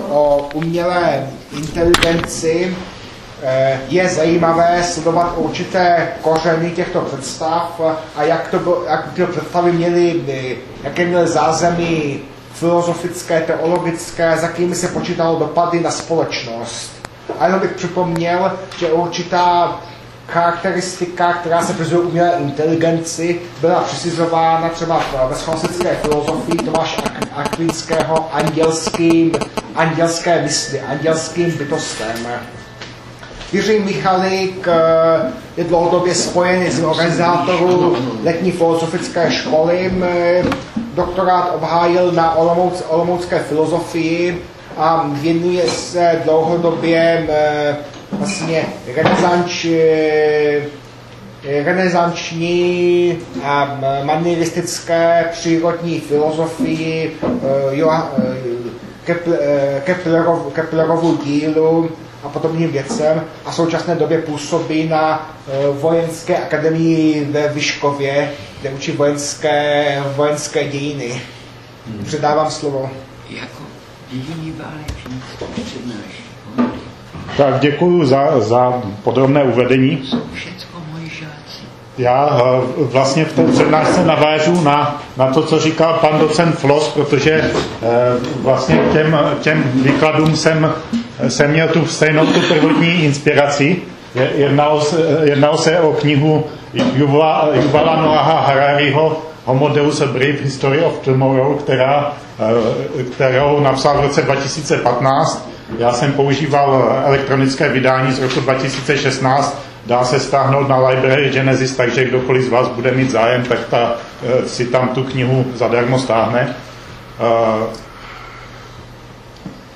o umělé inteligenci eh, je zajímavé sledovat určité kořeny těchto představ a jak, to bylo, jak ty představy měly, jaké měly zázemí filozofické, teologické, za jakými se počítalo dopady na společnost. A jenom bych připomněl, že určitá charakteristika, která se přizuje umělé inteligenci, byla přisuzována třeba ve scholastické filozofii Tomáš Akvinského andělským, andělské mysli, andělským bytostem. Jiří Michalik eh, je dlouhodobě spojený s organizátorů letní filozofické školy. Doktorát obhájil na Olomouc, Olomoucké filozofii a věnuje se dlouhodobě eh, vlastně renesanč, eh, renesanční a manieristické přírodní filozofii Keplerov, Keplerovu dílu a podobným věcem a v současné době působí na vojenské akademii ve Vyškově, kde učí vojenské, vojenské dějiny. Hmm. Předávám slovo. Jako dějiny přednáší. Tak děkuji za, za podrobné uvedení. Já eh, vlastně v té přednášce navážu na, na to, co říkal pan docent Flos, protože eh, vlastně těm, těm výkladům jsem, jsem měl tu stejnou tu prvotní inspiraci. Jednalo jednalo se o knihu Yuvala, Yuvala Noaha Harariho Homo Deus a Brief History of Tomorrow, která, eh, kterou napsal v roce 2015. Já jsem používal elektronické vydání z roku 2016, dá se stáhnout na Library Genesis, takže kdokoliv z vás bude mít zájem, tak ta, eh, si tam tu knihu zadarmo stáhne. Eh,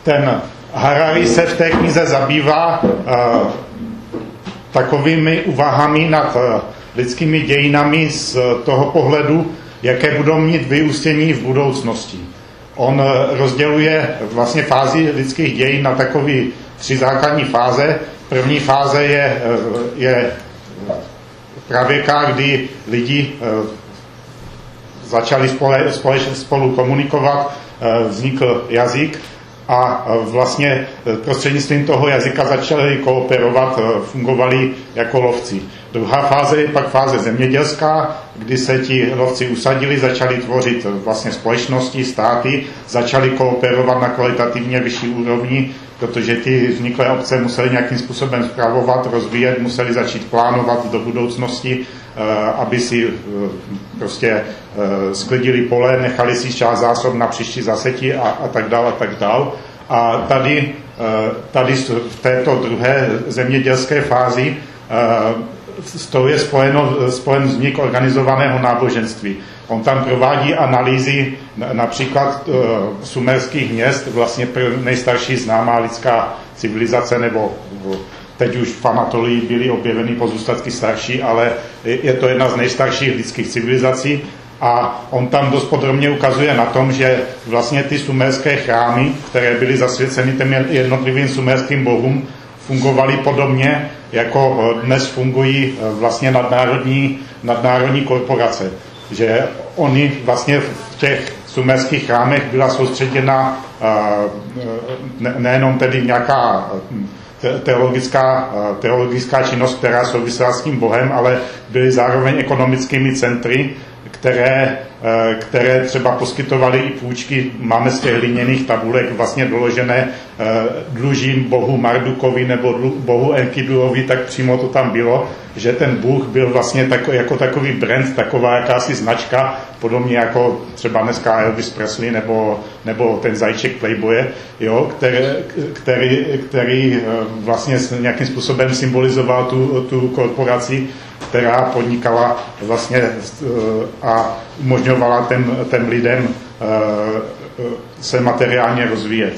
ten Harari se v té knize zabývá takovými úvahami nad lidskými dějinami z toho pohledu, jaké budou mít vyústění v budoucnosti. On eh, rozděluje vlastně fázi lidských dějin na takové tři základní fáze. První fáze je, eh, je pravěka, kdy lidi eh, začali spole, společně spolu komunikovat, vznikl jazyk a vlastně prostřednictvím toho jazyka začali kooperovat, fungovali jako lovci. Druhá fáze je pak fáze zemědělská, kdy se ti lovci usadili, začali tvořit vlastně společnosti, státy, začali kooperovat na kvalitativně vyšší úrovni, protože ty vzniklé obce museli nějakým způsobem zpravovat, rozvíjet, museli začít plánovat do budoucnosti, eh, aby si eh, prostě eh, sklidili pole, nechali si část zásob na příští zaseti a, a tak dále a tak dále. A tady, tady v této druhé zemědělské fázi s tou je spojeno, spojen vznik organizovaného náboženství. On tam provádí analýzy například uh, sumerských měst, vlastně nejstarší známá lidská civilizace, nebo teď už v Anatolii byly objeveny pozůstatky starší, ale je to jedna z nejstarších lidských civilizací a on tam dost podrobně ukazuje na tom, že vlastně ty sumerské chrámy, které byly zasvěceny těm jednotlivým sumerským bohům, fungovaly podobně, jako eh, dnes fungují eh, vlastně nadnárodní, nadnárodní korporace. Že oni vlastně v těch sumerských chrámech byla soustředěna eh, nejenom tedy nějaká teologická, teologická činnost, která souvisela s tím Bohem, ale byly zároveň ekonomickými centry, které, eh, které třeba poskytovaly i půjčky, máme z těch hliněných tabulek vlastně doložené eh, dlužím bohu Mardukovi nebo bohu Enkiduovi, tak přímo to tam bylo, že ten bůh byl vlastně tako, jako takový brand, taková jakási značka, podobně jako třeba dneska Elvis Presley nebo, nebo ten zajíček Playboye, jo, který, který, který eh, vlastně nějakým způsobem symbolizoval tu, tu korporaci, která podnikala vlastně eh, a umožňovala těm, těm lidem eh, se materiálně rozvíjet.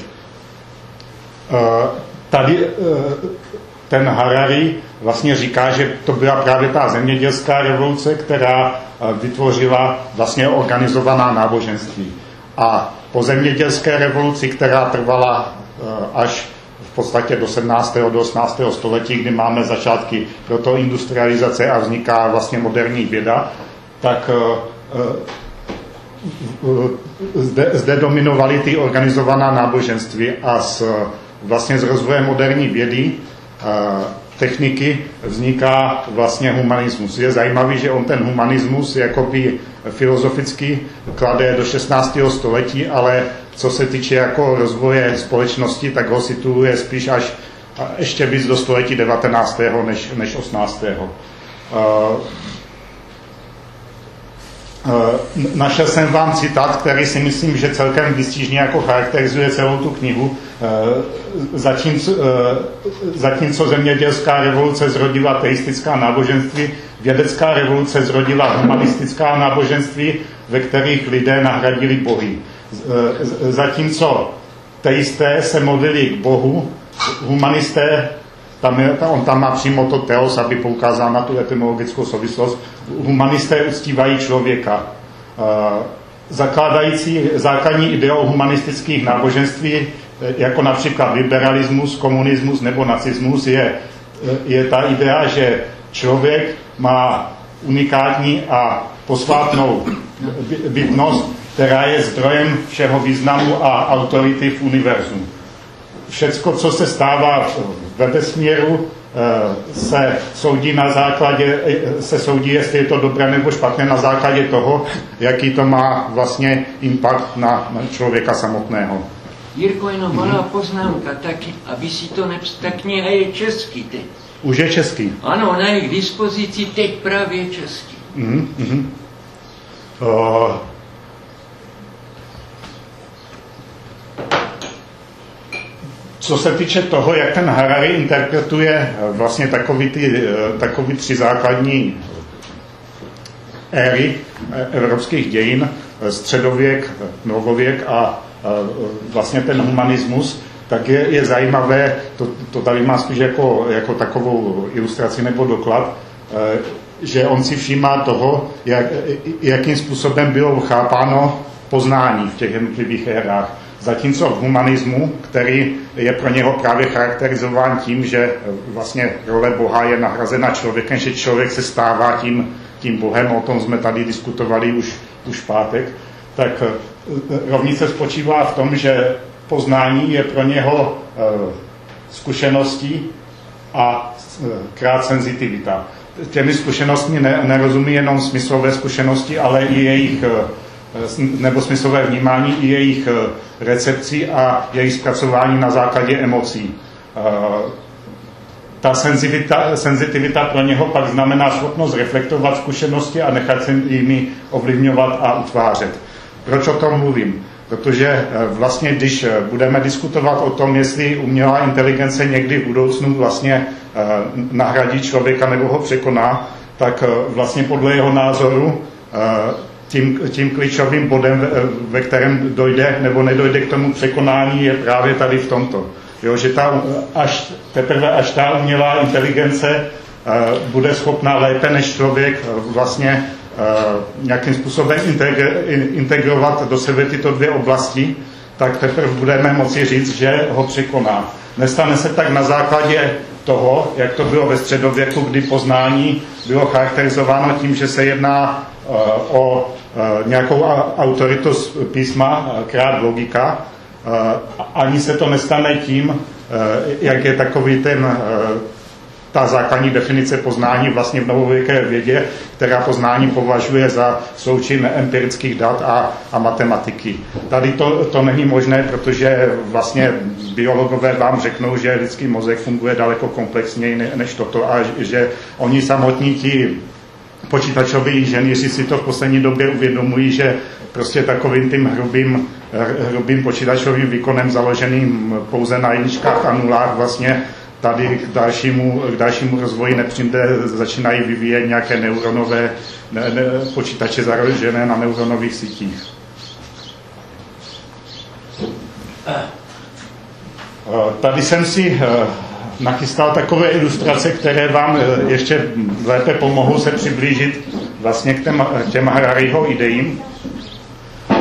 Tady ten Harari vlastně říká, že to byla právě ta zemědělská revoluce, která vytvořila vlastně organizovaná náboženství. A po zemědělské revoluci, která trvala až v podstatě do 17. do 18. století, kdy máme začátky protoindustrializace a vzniká vlastně moderní věda, tak zde, zde dominovaly ty organizovaná náboženství a s, vlastně s rozvojem moderní vědy techniky vzniká vlastně humanismus. Je zajímavý, že on ten humanismus jakoby filozoficky klade do 16. století, ale co se týče jako rozvoje společnosti, tak ho situuje spíš až ještě víc do století 19. než, než 18. Našel jsem vám citát, který si myslím, že celkem výstižně jako charakterizuje celou tu knihu. Zatímco, zatímco zemědělská revoluce zrodila teistická náboženství, vědecká revoluce zrodila humanistická náboženství, ve kterých lidé nahradili bohy. Zatímco teisté se modlili k Bohu, humanisté tam je, on tam má přímo to teos, aby poukázal na tu etymologickou souvislost. Humanisté uctívají člověka. Zakládající základní ideo humanistických náboženství, e, jako například liberalismus, komunismus nebo nacismus, je, je ta idea, že člověk má unikátní a posvátnou bytnost, která je zdrojem všeho významu a autority v univerzu všecko, co se stává ve vesmíru, eh, se soudí na základě, eh, se soudí, jestli je to dobré nebo špatné na základě toho, jaký to má vlastně impact na, na člověka samotného. Jirko, jenom malá hmm. poznámka, tak, aby si to nepř... Ta kniha je český teď. Už je český. Ano, ona je k dispozici teď právě český. Mm-hmm. Uh, Co se týče toho, jak ten Harari interpretuje eh, vlastně takový, ty, eh, takový tři základní éry eh, evropských dějin, středověk, novověk a vlastně ten humanismus, tak je, je zajímavé, to, to tady má spíš jako, jako takovou ilustraci nebo doklad, že on si všímá toho, jak, jakým způsobem bylo chápáno poznání v těch jednotlivých érách. Zatímco v humanismu, který je pro něho právě charakterizován tím, že vlastně role Boha je nahrazena člověkem, že člověk se stává tím, tím Bohem, o tom jsme tady diskutovali už, už pátek, tak eh, rovnice spočívá v tom, že poznání je pro něho eh, zkušeností a eh, krát senzitivita. Těmi zkušenostmi nerozumí jenom smyslové zkušenosti, ale i jejich nebo smyslové vnímání i jejich eh, recepcí a jejich zpracování na základě emocí. Eh, ta senzitivita, senzitivita pro něho pak znamená schopnost reflektovat zkušenosti a nechat se jimi ovlivňovat a utvářet. Proč o tom mluvím? Protože eh, vlastně, když budeme diskutovat o tom, jestli umělá inteligence někdy v budoucnu vlastně nahradí člověka nebo ho překoná, tak vlastně podle jeho názoru tím, tím klíčovým bodem, ve kterém dojde nebo nedojde k tomu překonání, je právě tady v tomto. Jo, že ta, až, teprve až ta umělá inteligence uh, bude schopná lépe než člověk uh, vlastně nějakým způsobem integr, integrovat do sebe tyto dvě oblasti, tak teprve budeme moci říct, že ho překoná. Nestane se tak na základě toho, jak to bylo ve středověku, kdy poznání bylo charakterizováno tím, že se jedná o nějakou autoritu z písma, krát logika, ani se to nestane tím, jak je takový ten ta základní definice poznání vlastně v novověké vědě, která poznání považuje za součin empirických dat a, a matematiky. Tady to, to není možné, protože vlastně biologové vám řeknou, že lidský mozek funguje daleko komplexněji než toto a že oni samotní ti počítačoví inženýři si to v poslední době uvědomují, že prostě takovým tím hrubým, hrubým počítačovým výkonem založeným pouze na jedničkách a nulách vlastně tady k dalšímu, k dalšímu rozvoji nepřijde, začínají vyvíjet nějaké neuronové ne, ne, počítače založené na neuronových sítích. Tady jsem si nachystal takové ilustrace, které vám eh, ještě lépe pomohou se přiblížit vlastně k těm, těm Harariho ideím. Eh,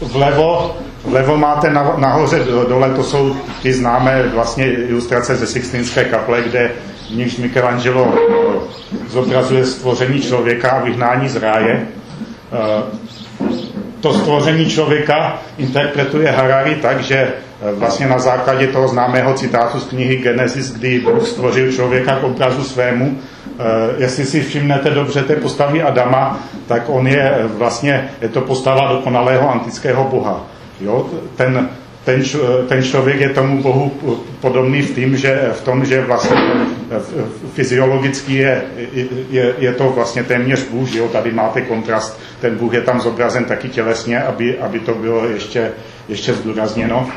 vlevo, vlevo máte nahoře dole, to jsou ty známé vlastně ilustrace ze Sixtinské kaple, kde v níž Michelangelo eh, zobrazuje stvoření člověka a vyhnání z ráje. to stvoření člověka interpretuje Harari tak, že vlastně na základě toho známého citátu z knihy Genesis, kdy Bůh stvořil člověka k obrazu svému, jestli si všimnete dobře té postavy Adama, tak on je vlastně, je to postava dokonalého antického boha. Jo? Ten, ten, ten člověk je tomu Bohu podobný v, tým, že, v tom, že vlastně fyziologicky je, je, je to vlastně téměř Bůh, jo? tady máte kontrast, ten Bůh je tam zobrazen taky tělesně, aby, aby to bylo ještě, ještě zdůrazněno.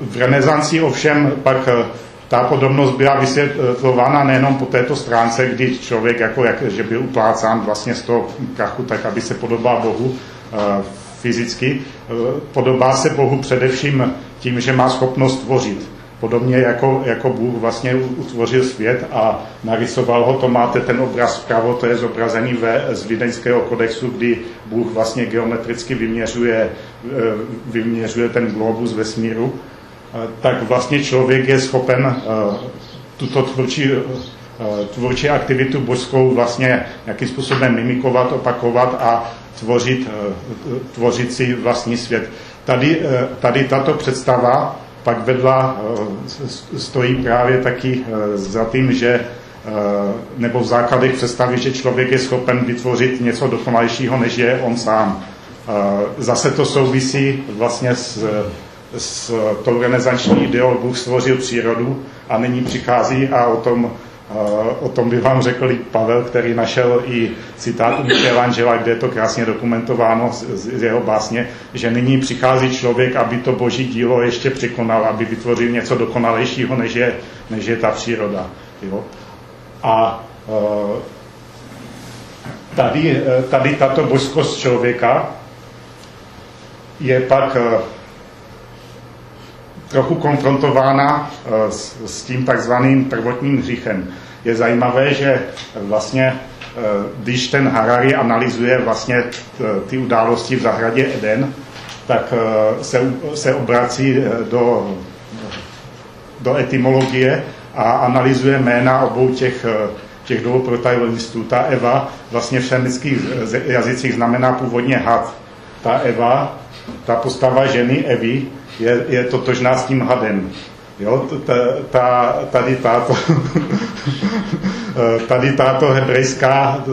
V renesanci ovšem pak ta podobnost byla vysvětlována nejenom po této stránce, kdy člověk, jako jak, že byl uplácán vlastně z toho krachu, tak aby se podobal Bohu fyzicky, podobá se Bohu především tím, že má schopnost tvořit. Podobně jako, jako Bůh vlastně utvořil svět a narysoval ho, to máte ten obraz vpravo, to je zobrazený ve, z Vídeňského kodexu, kdy Bůh vlastně geometricky vyměřuje, vyměřuje ten globus vesmíru tak vlastně člověk je schopen tuto tvůrčí, tvůrčí aktivitu božskou vlastně nějakým způsobem mimikovat, opakovat a tvořit, tvořit si vlastní svět. Tady, tady tato představa pak vedla, stojí právě taky za tím, že nebo v základech představy, že člověk je schopen vytvořit něco dokonalejšího, než je on sám. Zase to souvisí vlastně s s tou renesanční ideou Bůh stvořil přírodu a nyní přichází a o tom, o tom by vám řekl i Pavel, který našel i citát u Michelangela, kde je to krásně dokumentováno z jeho básně, že nyní přichází člověk, aby to boží dílo ještě překonal, aby vytvořil něco dokonalejšího, než je, než je ta příroda. Jo? A tady, tady tato božskost člověka je pak trochu konfrontována eh, s, s tím takzvaným prvotním hříchem. Je zajímavé, že vlastně eh, když ten Harari analyzuje vlastně eh, ty události v zahradě Eden, tak se, se obrací do, do etymologie a analyzuje jména obou těch, těch dvou protagonistů. Ta Eva vlastně v semických jazycích znamená původně had. Ta Eva, ta postava ženy Evy, je, je totožná s tím hadem. Jo, ta, ta, tady táto, tady táto hebrejská,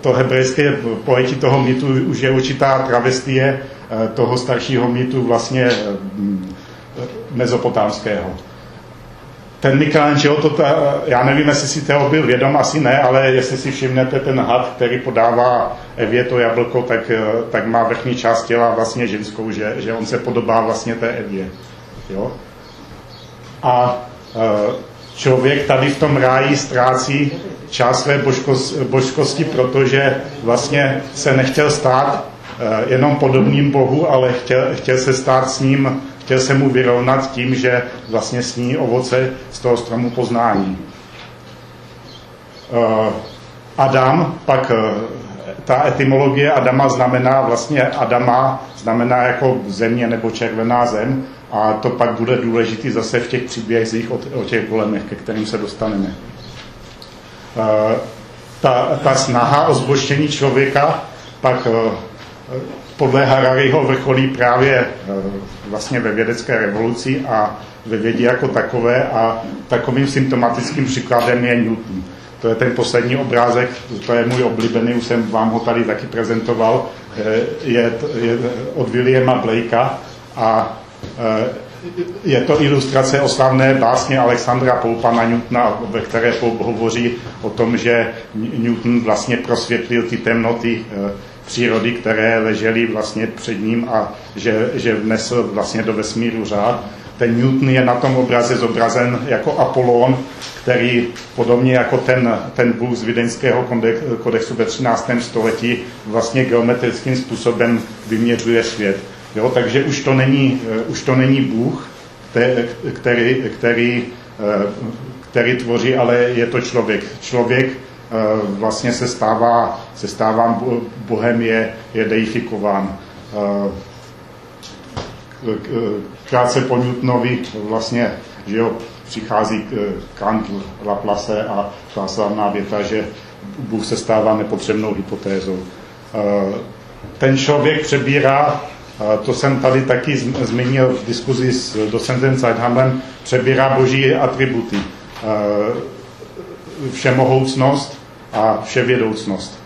to hebrejské pojetí toho mýtu už je určitá travestie eh, toho staršího mýtu vlastně mm, mezopotámského. Ten Michelangelo, to ta, já nevím, jestli si toho byl vědom, asi ne, ale jestli si všimnete ten had, který podává Evě to jablko, tak, tak má vrchní část těla vlastně ženskou, že, že on se podobá vlastně té Evě. Jo? A eh, člověk tady v tom ráji ztrácí část své božkosti, protože vlastně se nechtěl stát eh, jenom podobným Bohu, ale chtěl, chtěl se stát s ním, chtěl se mu vyrovnat tím, že vlastně sní ovoce z toho stromu poznání. Adam pak ta etymologie Adama znamená vlastně Adama znamená jako země nebo červená zem a to pak bude důležitý zase v těch příbězích o, těch golemech, ke kterým se dostaneme. Uh, ta, ta snaha o zboštění člověka pak podle Harariho vrcholí právě uh, vlastně ve vědecké revoluci a ve vědě jako takové a takovým symptomatickým příkladem je Newton. To je ten poslední obrázek, to je můj oblíbený, už jsem vám ho tady taky prezentoval, eh, je, je od Williama Blakea a eh, je to ilustrace oslavné básně Alexandra Poupana Newtona, ve které Poup hovoří o tom, že Newton vlastně prosvětlil ty temnoty přírody, které ležely vlastně před ním a že, že vnesl vlastně do vesmíru řád. Ten Newton je na tom obraze zobrazen jako Apollon, který podobně jako ten, ten Bůh z Vídeňského kodexu ve 13. století vlastně geometrickým způsobem vyměřuje svět. Jo, takže už to není, eh, už to není Bůh, který, který, eh, který tvoří, ale je to člověk. Člověk vlastně se stává, se stává Bohem, je, je deifikován. Krátce po Newtonovi vlastně, že jo, přichází Kant, Laplace a ta slavná věta, že Bůh se stává nepotřebnou hypotézou. ten člověk přebírá, to jsem tady taky zmínil v diskuzi s docentem Zeithamem, přebírá boží atributy. Všemohoucnost a vševědoucnost.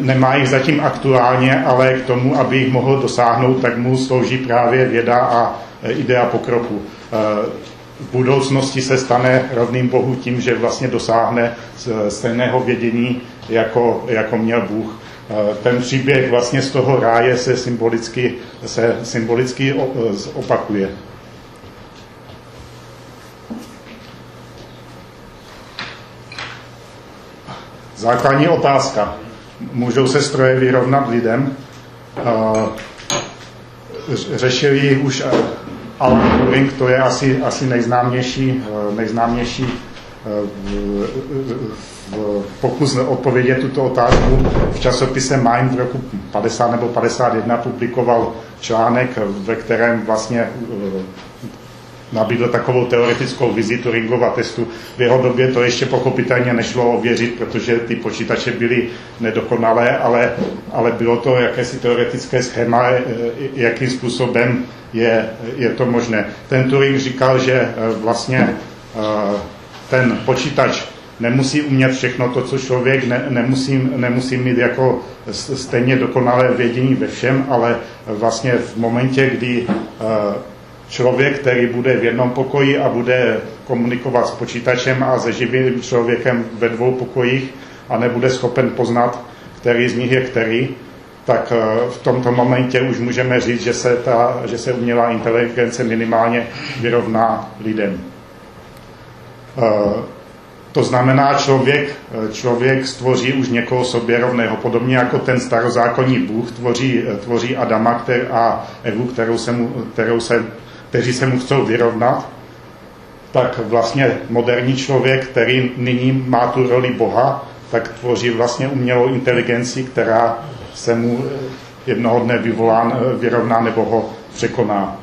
Nemá jich zatím aktuálně, ale k tomu, aby jich mohl dosáhnout, tak mu slouží právě věda a idea pokroku v budoucnosti se stane rovným Bohu tím, že vlastně dosáhne stejného vědění, jako, jako měl Bůh. Ten příběh vlastně z toho ráje se symbolicky, se symbolicky opakuje. Základní otázka. Můžou se stroje vyrovnat lidem? Eh, řešili už Alan Turing, to je asi, asi nejznámější, eh, nejznámější pokus odpovědět tuto otázku v časopise Mind v roku 50 nebo 51 publikoval článek, ve kterém vlastně eh, nabídl takovou teoretickou vizi Turingova testu. V jeho době to ještě pochopitelně nešlo ověřit, protože ty počítače byly nedokonalé, ale, ale bylo to jakési teoretické schéma, eh, jakým způsobem je, je to možné. Ten Turing říkal, že eh, vlastně ten počítač nemusí umět všechno to, co člověk, ne, nemusí, nemusí mít jako stejně dokonalé vědění ve všem, ale vlastně v momentě, kdy člověk, který bude v jednom pokoji a bude komunikovat s počítačem a se živým člověkem ve dvou pokojích a nebude schopen poznat, který z nich je který, tak eh, v tomto momentě už můžeme říct, že se, ta, že se umělá inteligence minimálně vyrovná lidem. Eh, to znamená, člověk, eh, člověk stvoří už někoho sobě rovného, podobně jako ten starozákonní Bůh tvoří, tvoří Adama kter, a Evu, kterou se mu, kterou se, kteří se mu chcou vyrovnat, tak vlastně moderní člověk, který nyní má tu roli Boha, tak tvoří vlastně umělou inteligenci, která se mu jednoho dne vyvolá, vyrovná nebo ho překoná.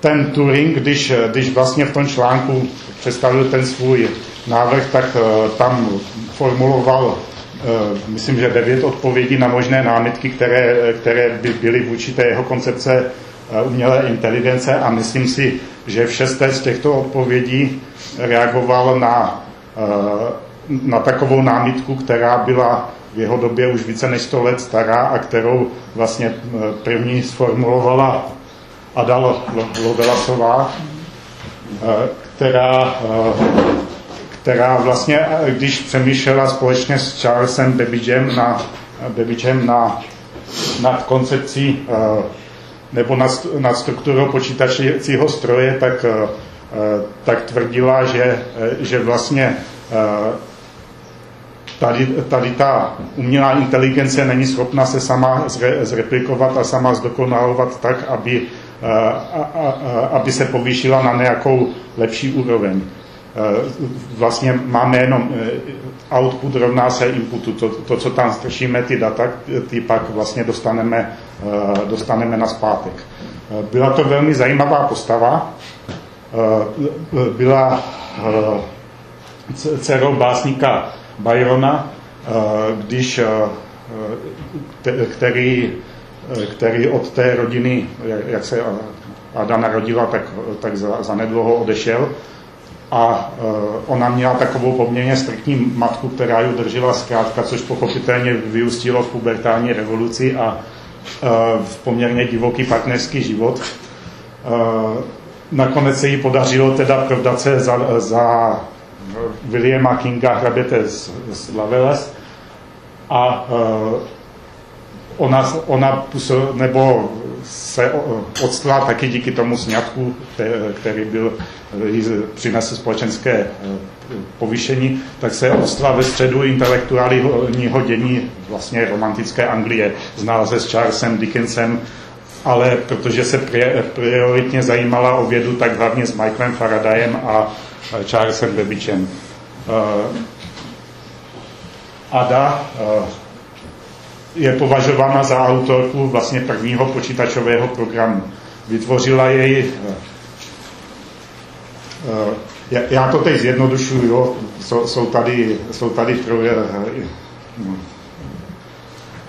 Ten Turing, když, když vlastně v tom článku představil ten svůj návrh, tak tam formuloval, myslím, že devět odpovědí na možné námitky, které, které by byly vůči té jeho koncepce uh, umělé inteligence a myslím si, že v šesté z těchto odpovědí reagoval na, na takovou námitku, která byla v jeho době už více než 100 let stará a kterou vlastně první sformulovala Ada Lovelasová, eh, která, eh, která vlastně, eh, když přemýšlela společně s Charlesem Babbagem na, Babbagem na, nad koncepcí nebo nad, nad strukturou počítačího stroje, tak, tak tvrdila, že, že vlastně tady, tady ta umělá inteligence není schopna se sama zre, zreplikovat a sama zdokonalovat tak, aby aby se povýšila na nějakou lepší úroveň. Vlastně máme jenom e, output rovná se inputu, to, to co tam strčíme, ty data, ty pak vlastně dostaneme, e, dostaneme na zpátek. Byla to velmi zajímavá postava, byla dcerou básníka Byrona, když, který který od té rodiny, jak se Ada narodila, tak, tak za, za nedlouho odešel. A uh, ona měla takovou poměrně striktní matku, která ji držela zkrátka, což pochopitelně vyústilo v pubertální revoluci a uh, v poměrně divoký partnerský život. Uh, nakonec se jí podařilo teda prodat se za, za Williama Kinga hraběte z, z Laveles a ona, ona nebo se odstla taky díky tomu sňatku, který byl, přinesl společenské eh, povýšení, tak se odstla ve středu intelektuálního dění vlastně romantické Anglie. Znala se s Charlesem Dickensem, ale protože se prioritně zajímala o vědu, tak hlavně s Michaelem Faradayem a Charlesem. Eh, Ada eh, je považována za autorku vlastně prvního počítačového programu. Vytvořila jej, eh, eh, já to teď zjednodušuju. Jsou, tady, jsou tady pro, eh,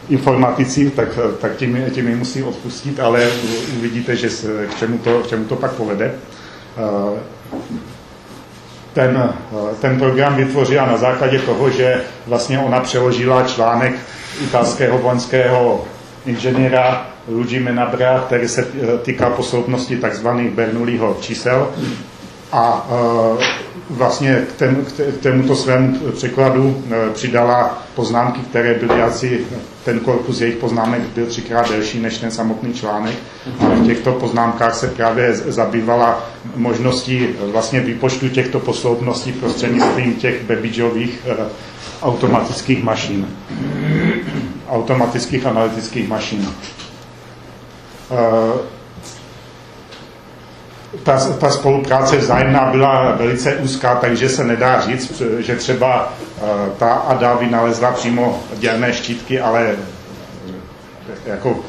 informatici, tak, tak tím, tím mi musí odpustit, ale uvidíte, že se, k, čemu to, k čemu to pak povede. Ten, ten program vytvořila na základě toho, že vlastně ona přeložila článek italského vojenského inženýra Luigi Menabra, který se týká posloupnosti tzv. Bernoulliho čísel a vlastně k, tém, k tomuto svému překladu e, přidala poznámky, které byly asi, ten korpus jejich poznámek byl třikrát delší než ten samotný článek a v těchto poznámkách se právě zabývala možností vlastně výpočtu těchto posloupností prostřednictvím těch Babbageových automatických mašin, automatických analytických mašin. E, ta, ta spolupráce vzájemná byla velice úzká, takže se nedá říct, že třeba eh, ta ADA vynalezla přímo dělné štítky, ale eh, jako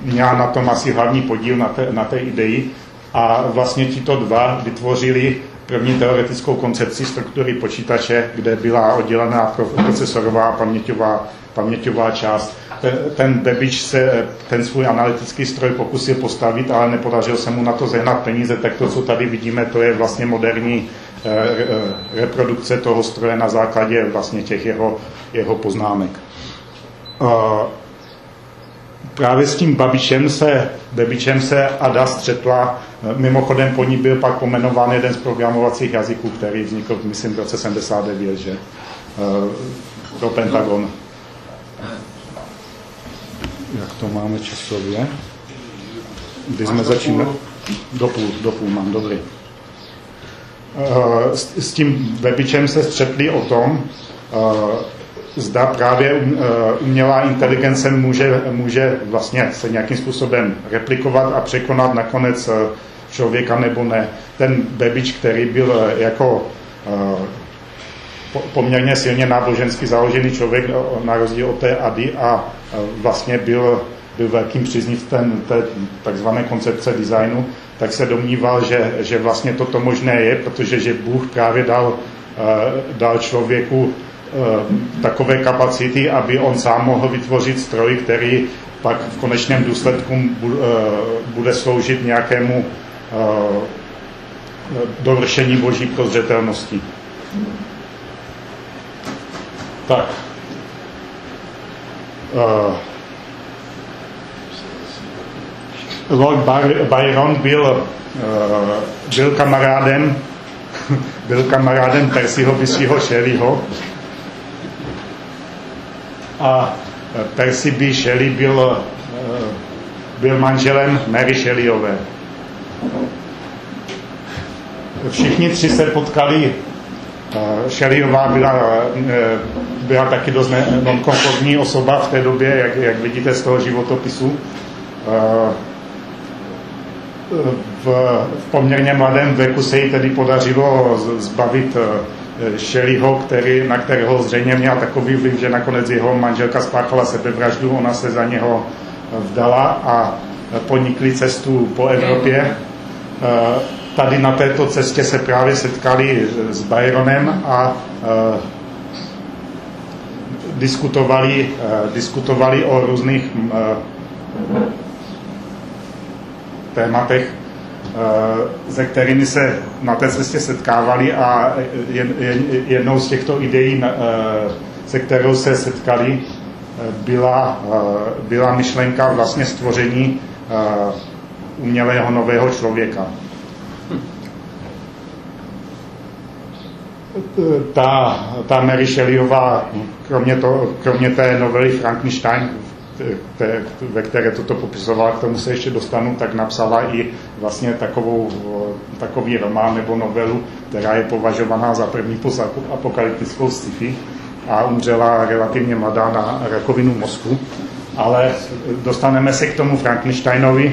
měla na tom asi hlavní podíl na té, na té ideji. A vlastně tito dva vytvořili první teoretickou koncepci struktury počítače, kde byla oddělená procesorová a paměťová, paměťová část ten, ten Bebič se ten svůj analytický stroj pokusil postavit, ale nepodařil se mu na to zehnat peníze, tak to, co tady vidíme, to je vlastně moderní eh, eh, reprodukce toho stroje na základě vlastně těch jeho, jeho poznámek. Eh, právě s tím Babičem se, Bebičem se Ada střetla, mimochodem po ní byl pak pomenován jeden z programovacích jazyků, který vznikl, myslím, v roce 79, že? pro Pentagon jak to máme časově. Kdy jsme začínali? Do půl, do půl mám, dobrý. Eh, s, s tím webičem se střetli o tom, eh, zda právě eh, umělá inteligence může, může vlastně se nějakým způsobem replikovat a překonat nakonec člověka nebo ne. Ten bebič, který byl jako poměrně silně nábožensky založený člověk na rozdíl od té Ady a vlastně byl, byl velkým příznivcem té takzvané koncepce designu, tak se domníval, že, že vlastně toto možné je, protože že Bůh právě dal, dal člověku takové kapacity, aby on sám mohl vytvořit stroj, který pak v konečném důsledku bude sloužit nějakému dovršení boží prozřetelnosti. Tak. Uh, Lord Byron byl, uh, byl kamarádem byl kamarádem Percyho Byssího Shelleyho a Percy B. Shelley byl, uh, byl manželem Mary Shelleyové. Všichni tři se potkali Šelírová byla, e, byla taky dost nonkonformní osoba v té době, jak, jak vidíte z toho životopisu. V, v poměrně mladém věku se jí tedy podařilo zbavit Šelího, který, na kterého zřejmě měl takový vliv, že nakonec jeho manželka spáchala sebevraždu, ona se za něho vdala a ponikli cestu po Evropě tady na této cestě se právě setkali s Byronem a uh, diskutovali, uh, diskutovali o různých uh, tématech, se kterými se na té cestě setkávali a jednou z těchto ideí, se kterou se setkali, byla, byla myšlenka vlastně stvoření umělého nového člověka. Ta, ta Mary Shelleyová, kromě, to, kromě té novely Frankenstein, te, ve které toto popisovala, k tomu se ještě dostanu, tak napsala i vlastně takovou, takový román nebo novelu, která je považovaná za první postapokalyptickou sci-fi a umřela relativně mladá na rakovinu mozku. Ale dostaneme se k tomu Frankensteinovi.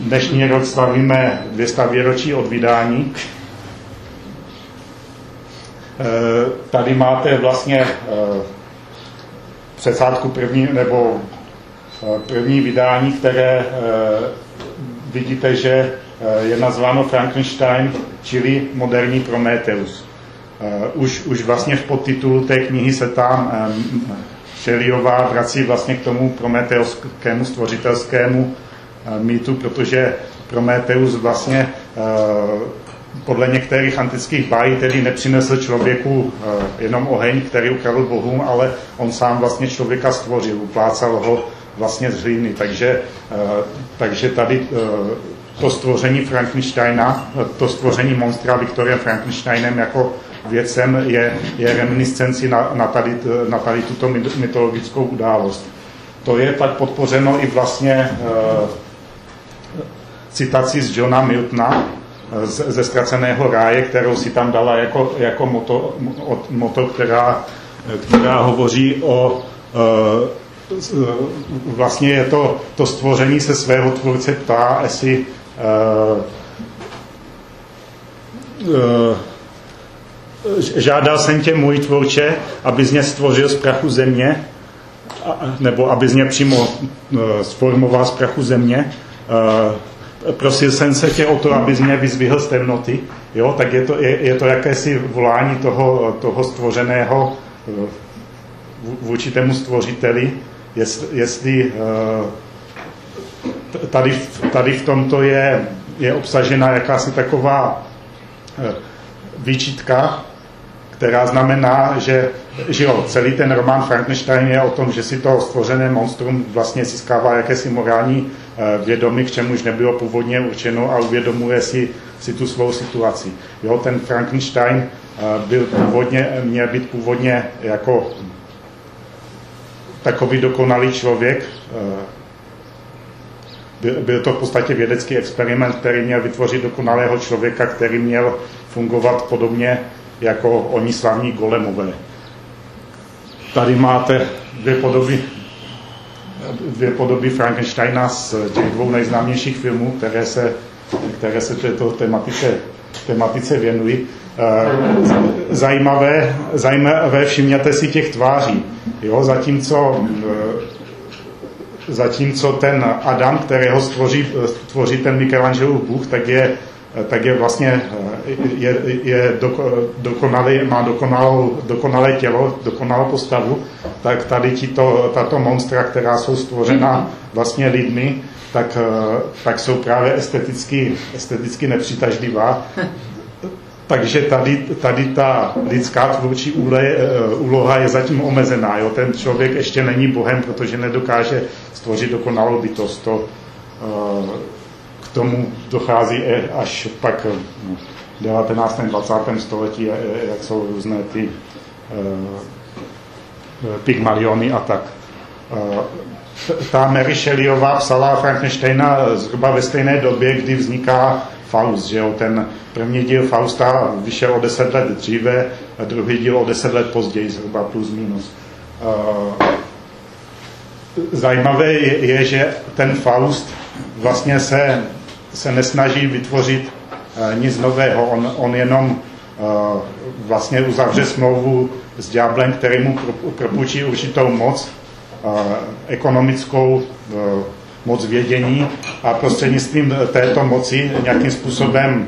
Dnešní rok slavíme 200 výročí od vydání Eh, tady máte vlastně eh, přesádku první, nebo eh, první vydání, které vidíte, že je nazváno Frankenstein, čili moderní Prometheus. Už, už vlastně v podtitulu té knihy se tam Shelleyová vrací vlastně k tomu prometeuskému stvořitelskému mýtu, protože Prometeus vlastně podle některých antických bájí tedy nepřinesl člověku jenom oheň, který ukradl bohům, ale on sám vlastně člověka stvořil, uplácal ho vlastně z hlíny. Takže, takže tady to stvoření Frankensteina, to stvoření monstra Viktorem Frankensteinem jako věcem je, je reminiscenci na, na, tady, na tady tuto mytologickou událost. To je pak podpořeno i vlastně citací z Johna Miltona ze ztraceného ráje, kterou si tam dala jako, jako moto, moto která, která hovoří o uh, vlastně je to, to stvoření se svého tvůrce ptá, jestli uh, žádal jsem tě, můj tvůrče, aby z ně stvořil z prachu země, nebo aby z ně přímo e, sformoval z prachu země. Prosil jsem se tě o to, aby mě vyzvihl z temnoty. Jo, tak je to, je, je to jakési volání toho, toho stvořeného e, vůči tému stvořiteli, jestli, jestli tady, tady v tomto je, je obsažena jakási taková výčitka, která znamená, že, že jo, celý ten román Frankenstein je o tom, že si to stvořené monstrum vlastně získává jakési morální eh, vědomí, k čemuž nebylo původně určeno a uvědomuje si, si tu svou situaci. Jo, ten Frankenstein eh, byl původně, měl být původně jako takový dokonalý člověk. Eh, byl to v podstatě vědecký experiment, který měl vytvořit dokonalého člověka, který měl fungovat podobně jako oni slavní golemové. Tady máte dvě podoby, dvě podoby Frankensteina z těch dvou nejznámějších filmů, které se, které se této tematice, tematice věnují. Eh, zajímavé, zajímavé všimněte si těch tváří. Jo, zatímco, eh, zatímco ten Adam, kterého stvoří, stvoří ten Michelangelův Bůh, tak je tak je vlastně je, je dokonalý, má dokonalou, dokonalé tělo, dokonalou postavu, tak tady to, tato monstra, která jsou stvořena vlastně lidmi, tak, tak jsou právě esteticky, esteticky nepřitažlivá. Takže tady, tady ta lidská tvůrčí úle, úloha je zatím omezená. Jo? Ten člověk ještě není bohem, protože nedokáže stvořit dokonalou bytost. To, tomu dochází až pak v 19. 20. století, jak jsou různé ty pygmaliony a tak. Ta Mary Shelleyová psala Frankensteina zhruba ve stejné době, kdy vzniká Faust, že jo? Ten první díl Fausta vyšel o deset let dříve, a druhý díl o deset let později, zhruba plus minus. Zajímavé je, že ten Faust vlastně se se nesnaží vytvořit eh, nic nového. On, on jenom eh, vlastně uzavře smlouvu s ďáblem, který mu propůjčí určitou moc, eh, ekonomickou moc vědění a prostřednictvím této moci nějakým způsobem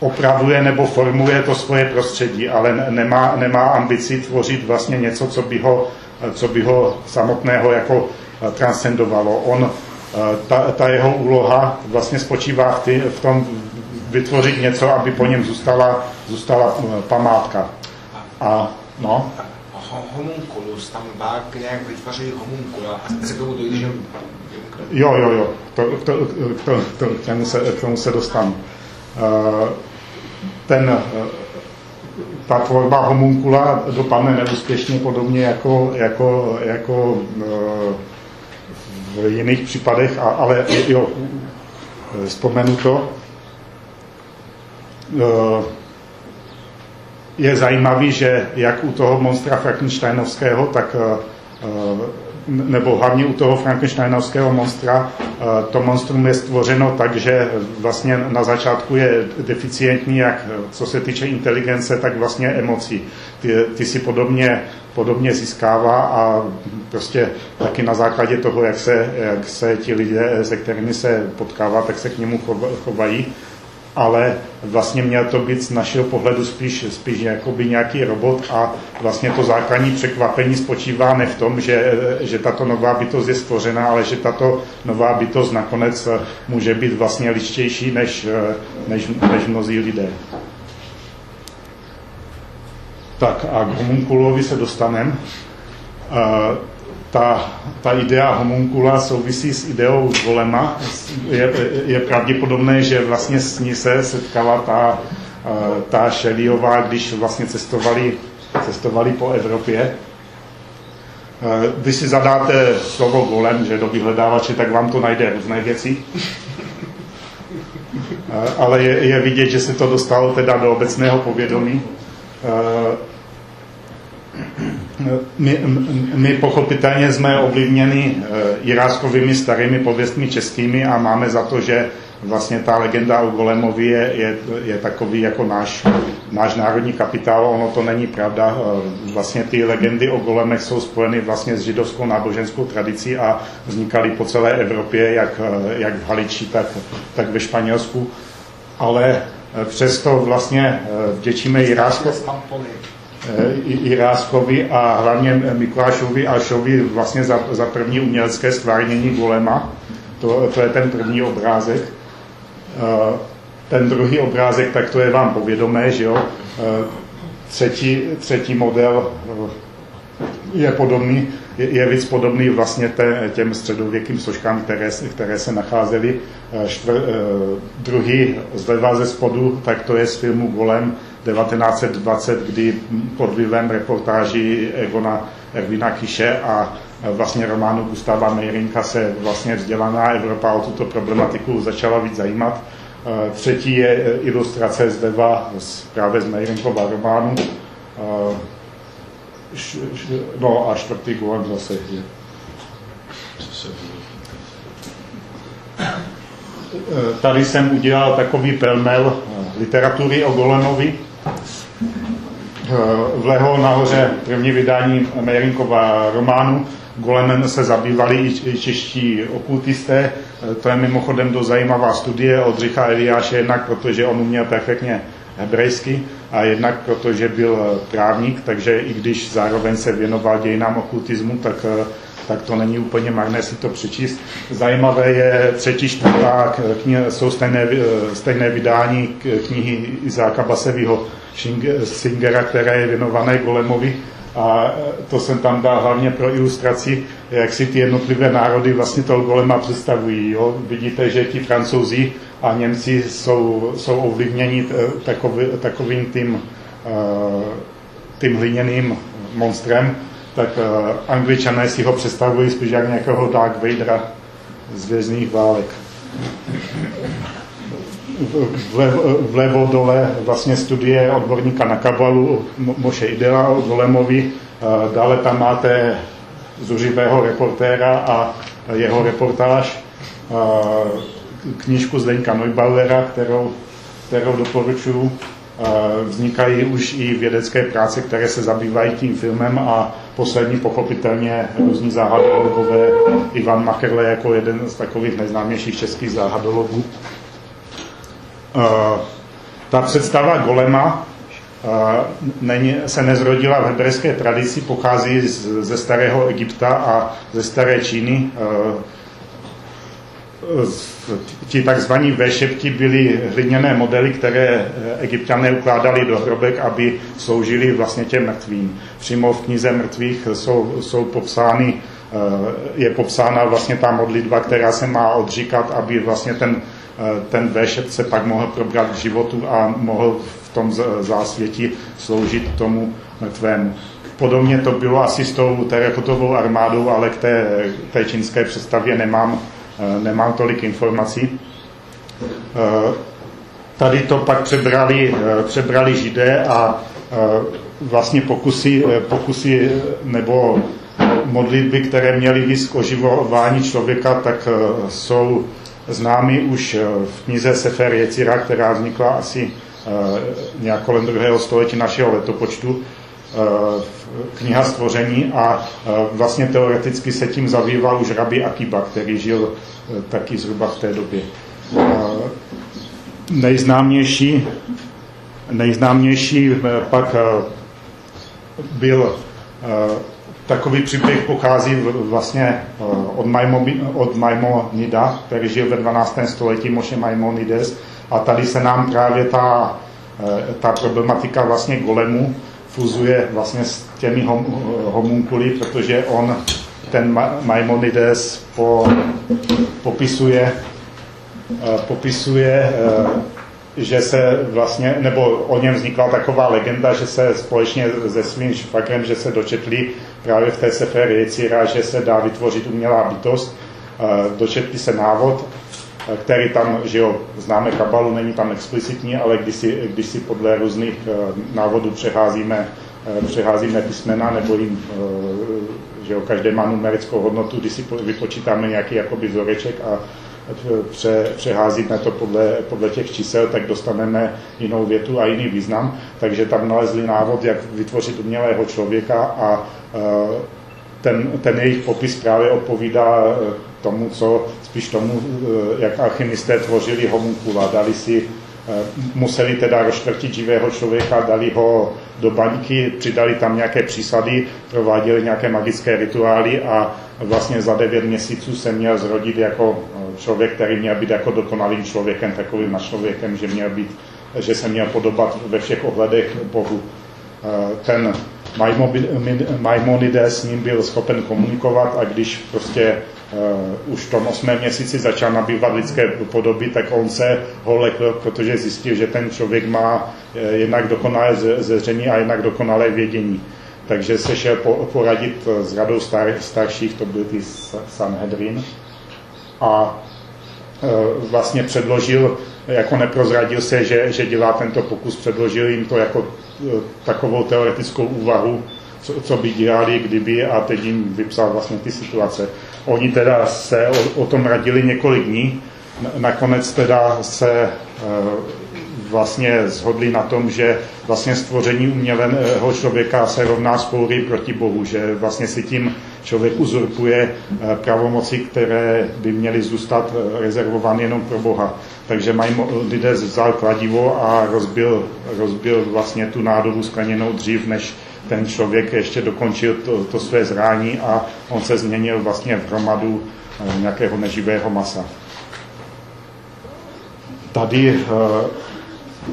opravuje nebo formuje to svoje prostředí, ale nemá, nemá ambici tvořit vlastně něco, co by ho, co by ho samotného jako transcendovalo. On ta, ta jeho úloha vlastně spočívá v, ty, v tom vytvořit něco, aby po něm zůstala, zůstala eh, památka. A no. Homunculus, tam Bák nějak vytvoří homunkula a se tomu dojde, že... Jo, jo, jo, to, to, to, to, k, tomu se, k tomu se dostanu. Uh, ten, ta tvorba homunkula dopadne neúspěšně podobně jako, jako, jako v jiných případech, ale jo, vzpomenu to. E, je zajímavý, že jak u toho monstra Frankensteinovského, tak e, nebo hlavně u toho Frankensteinovského monstra, to monstrum je stvořeno tak, že vlastně na začátku je deficientní, jak co se týče inteligence, tak vlastně emocí. Ty, ty si podobně, podobně získává a prostě taky na základě toho, jak se, jak se ti lidé, se kterými se potkává, tak se k němu chovají. ale vlastně měl to být z našeho pohledu spíš, spíš jakoby nějaký robot a vlastně to základní překvapení spočívá ne v tom, že, že tato nová bytost je stvořena, ale že tato nová bytost nakonec může být vlastně ličtější než, než, než mnozí lidé. Tak a k homunkulovi se dostaneme. Ta, ta idea homunkula souvisí s ideou golema. Je, je pravděpodobné, že vlastně s ní se setkala ta, ta Shelleyová, když vlastně cestovali, cestovali po Evropě. Když si zadáte slovo golem, že do vyhledávače, tak vám to najde různé věci. Ale je, je vidět, že se to dostalo teda do obecného povědomí my, my pochopitelně jsme ovlivněni eh, jiráskovými starými pověstmi českými a máme za to, že vlastně ta legenda o Golemovi je, je, je takový jako náš, náš národní kapitál. Ono to není pravda. Eh, vlastně ty legendy o Golemech jsou spojeny vlastně s židovskou náboženskou tradicí a vznikaly po celé Evropě, jak, eh, jak v Haliči, tak, tak ve Španělsku. Ale přesto vlastně vděčíme Jirásko... Jiráskovi a hlavně Mikulášovi a Šovi vlastně za, za první umělecké stvárnění Golema. To, to je ten první obrázek. Eh, ten druhý obrázek, tak to je vám povědomé, že jo. Eh, třetí, třetí model eh, je podobný, je víc podobný vlastně té, těm středověkým složkám, které, které se nacházely. Štvr, druhý zleva ze spodu, tak to je z filmu Golem 1920, kdy pod vlivem reportáží Egona Ervina Kiše a vlastně románu Gustava Meirinka se vlastně vzdělaná Evropa o tuto problematiku začala víc zajímat. Třetí je ilustrace z Deva právě z Meirenkova románu. No a čtvrtý Golem zase je. Tady jsem udělal takový pelmel literatury o Golemovi, vleho nahoře první vydání Mejrinkova románu. Golemem se zabývali i čeští okultisté. To je mimochodem do zajímavá studie od Řicha Eliáše, jednak protože on uměl perfektně hebrejsky a jednak protože byl právník, takže i když zároveň se věnoval dějinám okultismu, tak tak to není úplně marné si to přečíst. Zajímavé je třetí, čtvrtá, jsou stejné, stejné vydání knihy Izáka Baseviho Singera, které je věnované Golemovi a to jsem tam dal hlavně pro ilustraci, jak si ty jednotlivé národy vlastně toho golema představují. Jo? Vidíte, že ti francouzi a Němci jsou, jsou ovlivněni takový, takovým tím, tím hliněným monstrem, tak uh, angličané si ho představují spíš jak nějakého Dark Vadera z vězných válek. Vlevo, dole vlastně studie odborníka na kabalu Moše Idela Golemovi. Uh, dále tam máte zuřivého reportéra a jeho reportáž, uh, knížku Zdeňka Neubauera, kterou, kterou doporučuji vznikají už i vědecké práce, které se zabývají tím filmem a poslední pochopitelně různí záhadologové, Ivan Makerle jako jeden z takových nejznámějších českých záhadologů. Ta představa Golema není, se nezrodila v hebrejské tradici, pochází ze starého Egypta a ze staré Číny ti takzvaní véšepti byly hliněné modely, které eh, egyptiané ukládali do hrobek, aby sloužili vlastně těm mrtvým. Přímo v knize mrtvých jsou, jsou popsány, eh, je popsána vlastně ta modlitba, která se má odříkat, aby vlastně ten, eh, ten véšep se pak mohl probrat k životu a mohl v tom zásvěti sloužit tomu mrtvému. Podobně to bylo asi s tou terakotovou armádou, ale k té, té čínské představě nemám nemám tolik informací. Eh, tady to pak přebrali, eh, přebrali židé a vlastně pokusy, pokusy nebo modlitby, které měly víc k oživování člověka, tak jsou známy už v knize Sefer Jecira, která vznikla asi nějak kolem druhého století našeho letopočtu kniha stvoření a vlastně teoreticky se tím zabýval už rabi Akiba, který žil taky zhruba v té době. nejznámější, nejznámější pak byl takový příběh pochází vlastně od, od Maimonida, který žil ve 12. století, Moše Maimonides, a tady se nám právě ta, ta problematika vlastně golemu fuzuje vlastně s těmi hom, homunkuly, protože on, ten Maimonides, po, popisuje, popisuje že se vlastně, nebo o něm vznikla taková legenda, že se společně se svým švagrem, že se dočetli právě v té Sefer Jecira, že se dá vytvořit umělá bytost. Dočetli se návod, který tam, že jo, známe kabalu, není tam explicitní, ale když si, když si podle různých návodů přeházíme, přeházíme písmena nebo jim, že jo, každé má numerickou hodnotu, když si vypočítáme nějaký jakoby vzoreček a pře, přeházíme to podle, podle těch čísel, tak dostaneme jinou větu a jiný význam. Takže tam nalezli návod, jak vytvořit umělého člověka a e, ten, ten jejich popis právě odpovídá tomu, co spíš tomu, jak alchymisté tvořili homunkula. Dali si museli teda rozštvrtit živého člověka, dali ho do baňky, přidali tam nějaké přísady, prováděli nějaké magické rituály a vlastně za devět měsíců se měl zrodit jako člověk, který měl být jako dokonalým člověkem, takovým člověkem, že, měl být, že se měl podobat ve všech ohledech Bohu. Ten Maimonides s ním byl schopen komunikovat a když prostě uh, už v tom osmém měsíci začal nabývat lidské podoby, tak on se ho lekl, protože zjistil, že ten člověk má uh, jednak dokonalé zření a jednak dokonalé vědění. Takže se šel po, poradit s radou star, starších, to byl ty Sanhedrin, a uh, vlastně předložil, jako neprozradil se, že, že dělá tento pokus, předložil jim to jako takovou teoretickou úvahu, co, co by dělali, kdyby, a teď jim vypsal vlastně ty situace. Oni teda se o, o tom radili několik dní, nakonec teda se e, vlastně zhodli na tom, že vlastně stvoření uměleného člověka se rovná spoury proti Bohu, že vlastně si tím člověk uzurpuje e, pravomoci, které by měly zůstat e, rezervovány jenom pro Boha. Takže mají lidé vzal kladivo a rozbil, rozbil vlastně tu nádobu skleněnou dřív, než ten člověk ještě dokončil to, to své zrání a on se změnil vlastně v hromadu eh, nějakého neživého masa. Tady, eh,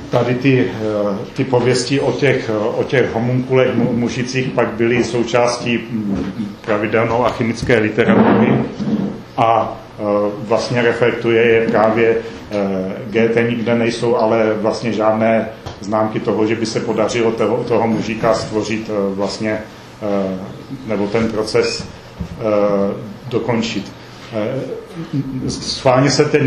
tady ty, eh, ty pověsti o těch, o těch homunkulech mužicích pak byly součástí mm, pravidelnou a chemické literatury a vlastně reflektuje je právě GT nikde nejsou, ale vlastně žádné známky toho, že by se podařilo toho, toho mužíka stvořit eh, vlastně, eh, nebo ten proces eh, dokončit. Schválně se teď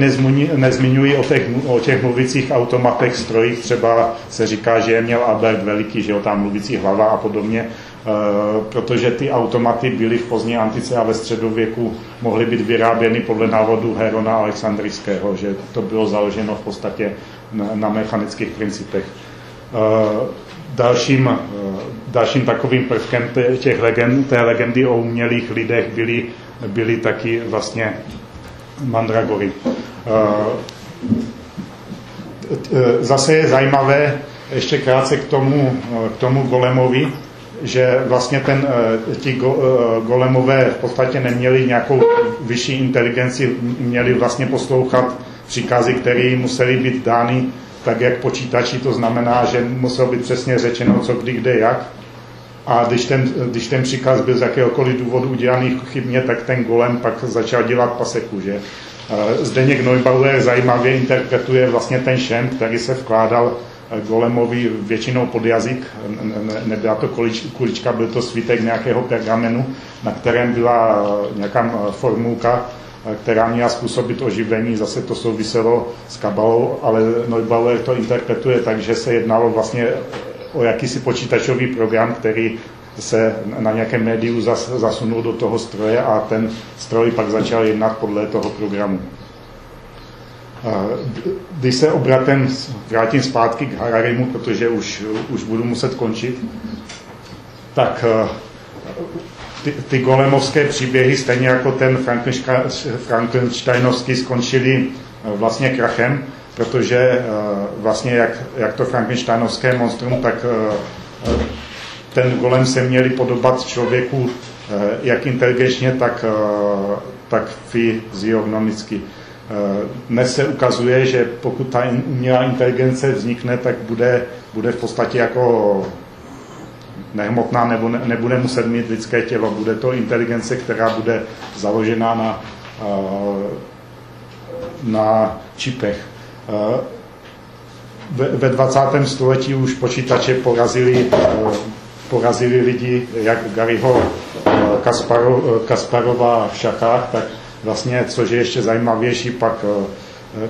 nezmiňují o těch, o těch mluvících automatech, strojích, třeba se říká, že je měl Albert Veliký, že jo, tam mluvící hlava a podobně, protože ty automaty byly v pozdní antice a ve středověku mohly být vyráběny podle návodu Herona Alexandrijského, že to bylo založeno v podstatě na, na mechanických principech. Eh, dalším, eh, dalším takovým prvkem těch legend, té legendy o umělých lidech byly, byly taky vlastně mandragory. Eh, zase je zajímavé, ještě krátce k tomu, k tomu golemovi, že vlastně ten, ti go, golemové v podstatě neměli nějakou vyšší inteligenci, měli vlastně poslouchat příkazy, které museli být dány tak jak počítači, to znamená, že muselo být přesně řečeno, co kdy, kde, jak. A když ten, když ten příkaz byl z jakéhokoliv důvodu udělaný chybně, tak ten golem pak začal dělat paseku. Že? Zdeněk Neubauer zajímavě interpretuje vlastně ten šem, který se vkládal golemovi většinou pod jazyk, nebyla to kulička, byl to svítek nějakého pergamenu, na kterém byla nějaká formulka, která měla způsobit oživení, zase to souviselo s kabalou, ale Neubauer to interpretuje tak, že se jednalo vlastně o jakýsi počítačový program, který se na nějakém médiu zas, zasunul do toho stroje a ten stroj pak začal jednat podle toho programu. Když se obratem vrátím zpátky k Hararimu, protože už, už budu muset končit, tak ty, ty golemovské příběhy, stejně jako ten Frankensteinovský, skončily eh, vlastně krachem. protože vlastně jak, jak to Frankensteinovské monstrum, tak ten golem se měli podobat člověku jak inteligenčně, tak, tak fyziognomicky. Dnes se ukazuje, že pokud ta umělá inteligence vznikne, tak bude, bude v podstatě jako nehmotná nebo ne, nebude muset mít lidské tělo. Bude to inteligence, která bude založená na, na čipech. Ve 20. století už počítače porazili, porazili lidi jak Garyho Kasparova v šachách, tak vlastně, což je ještě zajímavější, pak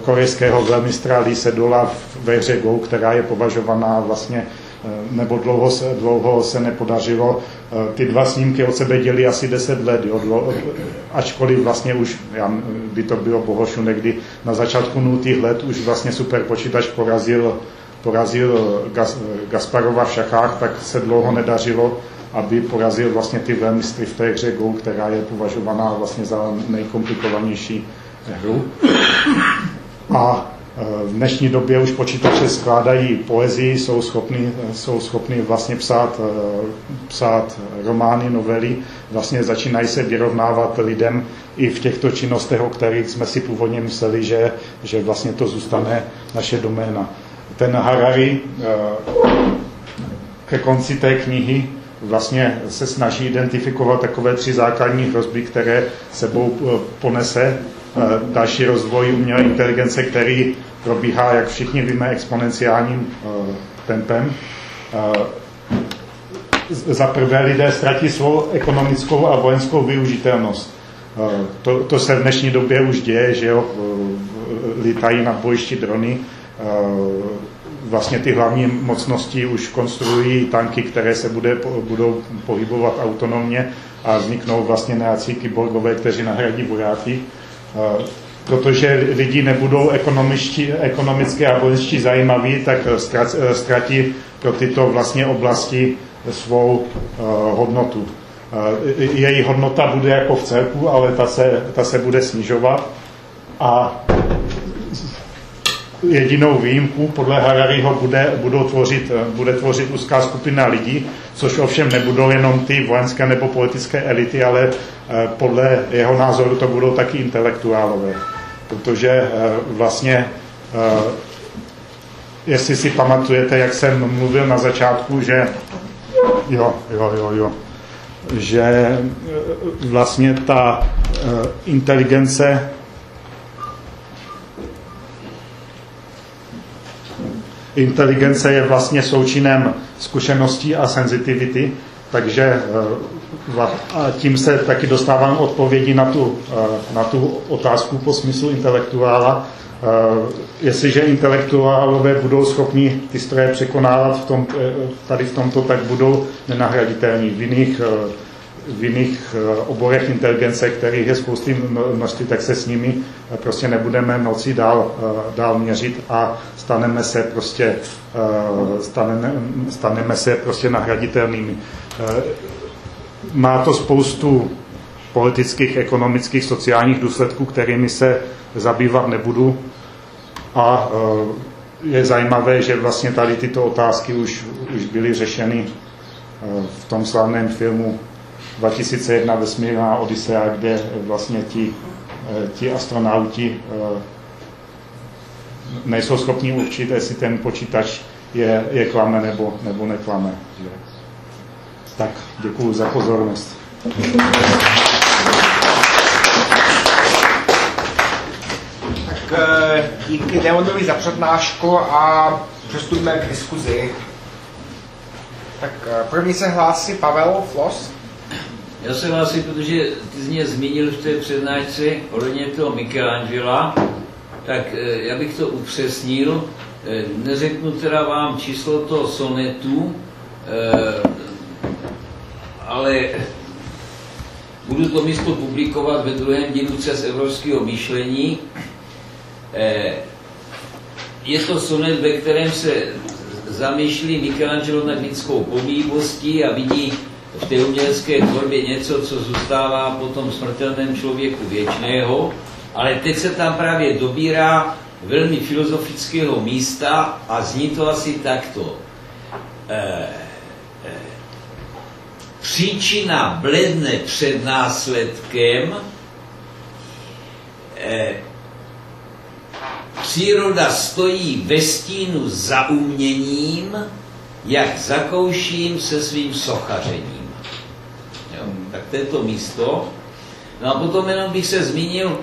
korejského velmistra Lee Sedola ve hře Go, která je považovaná vlastně Eh, nebo dlouho se, dlouho se nepodařilo. Eh, ty dva snímky od sebe dělí asi 10 let, jo, ačkoliv vlastně už, já, by to bylo bohošu někdy na začátku nultých let, už vlastně super počítač porazil, porazil Gas, Gasparova v šachách, tak se dlouho nedařilo, aby porazil vlastně ty velmistry v té hře Go, která je považovaná vlastně za nejkomplikovanější hru. A v dnešní době už počítače skládají poezii, jsou schopni, jsou schopni vlastně psát, eh, psát romány, novely, vlastně začínají se vyrovnávat lidem i v těchto činnostech, o kterých jsme si původně mysleli, že, že vlastně to zůstane naše doména. Ten Harari eh, ke konci té knihy vlastně se snaží identifikovat takové tři základní hrozby, které sebou eh, ponese další rozvoj umělé inteligence, který probíhá, jak všichni víme, exponenciálním uh, tempem. Uh, za prvé lidé ztratí svou ekonomickou a vojenskou využitelnost. To, to se v dnešní době už děje, že jo, lítají na bojišti drony. Vlastně ty hlavní mocnosti už konstruují tanky, které se bude, budou pohybovat autonomně a vzniknou vlastně nějací kyborgové, kteří nahradí vojáky protože lidi nebudou ekonomicky a politicky zajímaví, tak ztratí pro tyto vlastně oblasti svou hodnotu. Její hodnota bude jako v celku, ale ta se, ta se bude snižovat a jedinou výjimku podle Harariho bude, budou tvořit, bude tvořit úzká skupina lidí, což ovšem nebudou jenom ty vojenské nebo politické elity, ale uh, podle jeho názoru to budou taky intelektuálové. Protože eh, vlastně, eh, jestli si pamatujete, jak jsem mluvil na začátku, že jo, jo, jo, jo, že eh, vlastně ta inteligence inteligence je vlastně součinem zkušeností a senzitivity, takže eh, a tím se taky dostávám odpovědi na tu, eh, na tu otázku po smyslu intelektuála. Eh, jestliže intelektuálové budou schopni ty stroje překonávat v tom, tady v tomto, tak budou nenahraditelní. V jiných, v jiných oborech inteligence, kterých je spousty množství, tak se s nimi prostě nebudeme moci dál, dál měřit a staneme se prostě, staneme, staneme se prostě nahraditelnými. Eh, má to spoustu politických, ekonomických, sociálních důsledků, kterými se zabývat nebudu. A eh, je zajímavé, že vlastně tady tyto otázky už, už byly řešeny eh, v tom slavném filmu 2001 Vesmírná Odisea, kde vlastně ti, ti astronauti nejsou schopni určit, jestli ten počítač je, je klame nebo, nebo neklame. Tak děkuji za pozornost. Tak eh, díky Demondovi za přednášku a přestupme k diskuzi. Tak eh, první se hlásí Pavel Flos. Já se hlásím, protože ty jsi mě zmínil v té přednášce ohledně toho Michelangela, tak eh, já bych to upřesnil. Neřeknu teda vám číslo toho sonetu, ale budu to místo publikovat ve druhém dílu z evropského myšlení. Eh, je to sonet, ve kterém se zamýšlí Michelangelo nad lidskou pomývostí a vidí v té umělecké tvorbě něco, co zůstává po tom smrtelném člověku věčného, ale teď se tam právě dobírá velmi filozofického místa a zní to asi takto. E, e, příčina bledne před následkem, e, příroda stojí ve stínu za uměním, jak zakouším se svým sochařením. Jo, tak to je to místo. No a potom jenom bych se zmínil e,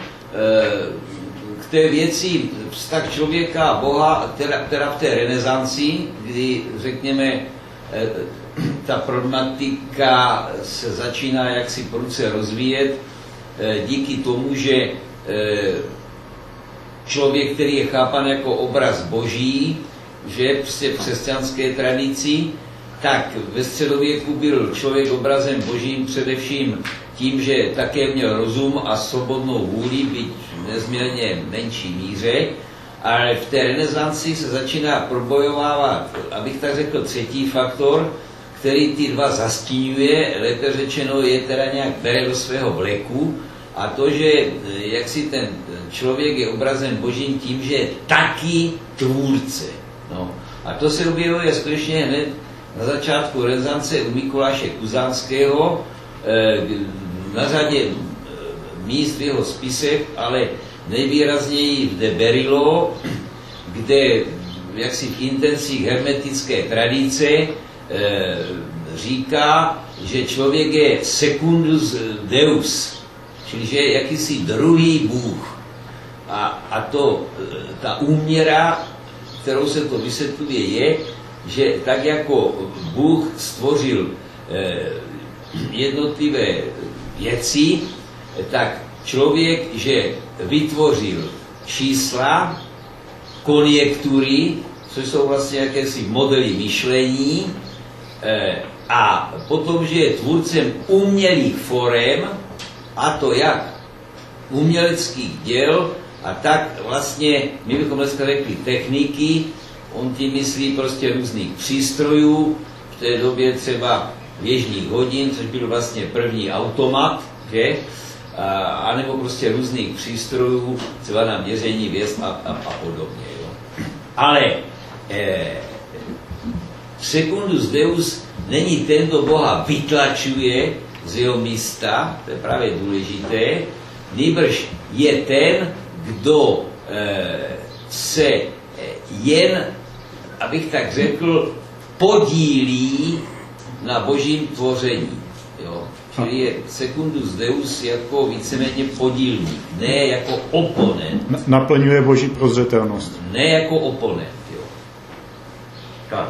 k té věci vztah člověka a Boha, která, která v té renesanci, kdy řekněme, e, ta problematika se začíná jaksi prudce rozvíjet e, díky tomu, že člověk, který je chápan jako obraz boží, že prostě v křesťanské tradici, tak ve středověku byl člověk obrazem božím především tím, že také měl rozum a svobodnou vůli, byť nezměrně menší míře, ale v té renesanci se začíná probojovávat, abych tak řekl, třetí faktor, který ty dva zastínuje, lépe řečeno je teda nějak bere do svého vleku, a to, že jak si ten člověk je obrazem božím tím, že je taky tvůrce. No. A to se objevuje skutečně hned na začátku rezance u Mikuláše Kuzánského, eh, na řadě eh, míst v jeho spisech, ale nejvýrazněji v De Berilo, kde jaksi v intencích hermetické tradice e, říká, že člověk je secundus deus, čili že je jakýsi druhý Bůh. A, a to, ta úměra, kterou se to vysvětluje, je, že tak jako Bůh stvořil e, jednotlivé věci, tak člověk, že vytvořil čísla, konjektury, což jsou vlastně jakési modely myšlení, e, a potom, že je tvůrcem umělých forem, a to jak uměleckých děl, a tak vlastně, my bychom dneska řekli techniky, on tím myslí prostě různých přístrojů, v té době třeba běžných hodin, což byl vlastně první automat, že? A, anebo prostě různých přístrojů, třeba na měření věst a, a, a podobně. Jo? Ale eh, secundus deus není ten, Boha vytlačuje z jeho místa, to je právě důležité, nýbrž je ten, kdo eh, se eh, jen, abych tak řekl, podílí na božím tvoření. Jo? Čili je secundus deus jako víceméně podílník, ne jako oponent. Naplňuje boží prozřetelnost. Ne jako oponent. Jo? Tak.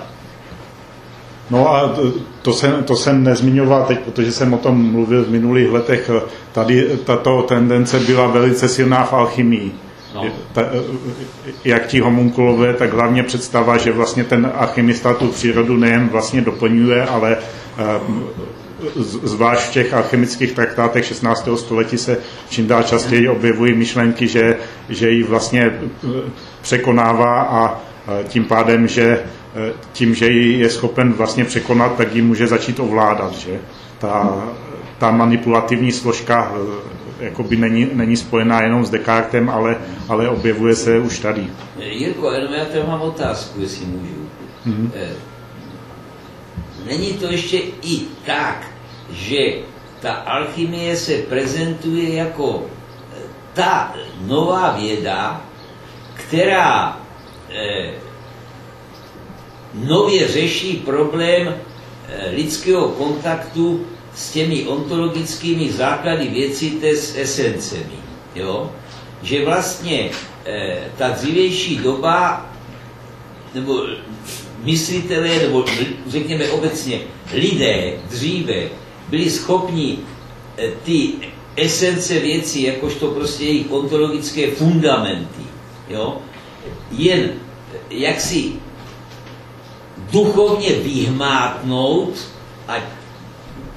No a to jsem, to jsem nezmiňoval teď, protože jsem o tom mluvil v minulých letech. Tady tato tendence byla velice silná v alchymii. No. Ta, jak ti homunkulové, tak hlavně představa, že vlastně ten alchymista tu přírodu nejen vlastně doplňuje, ale zvlášť v těch alchemických traktátech 16. století se čím dál častěji objevují myšlenky, že, že ji vlastně překonává a tím pádem, že tím, že ji je schopen vlastně překonat, tak ji může začít ovládat. Že? Ta, ta manipulativní složka jakoby není, není spojená jenom s Descartem, ale, ale objevuje se už tady. Jirko, jenom já tady mám otázku, jestli můžu. Mm-hmm. Není to ještě i tak, že ta alchymie se prezentuje jako ta nová věda, která eh, nově řeší problém eh, lidského kontaktu s těmi ontologickými základy věcí, to s esencemi. Jo? Že vlastně e, ta dřívější doba, nebo myslitelé, nebo řekněme obecně lidé dříve byli schopni e, ty esence věcí, jakožto prostě jejich ontologické fundamenty, jo? jen jaksi duchovně vyhmátnout a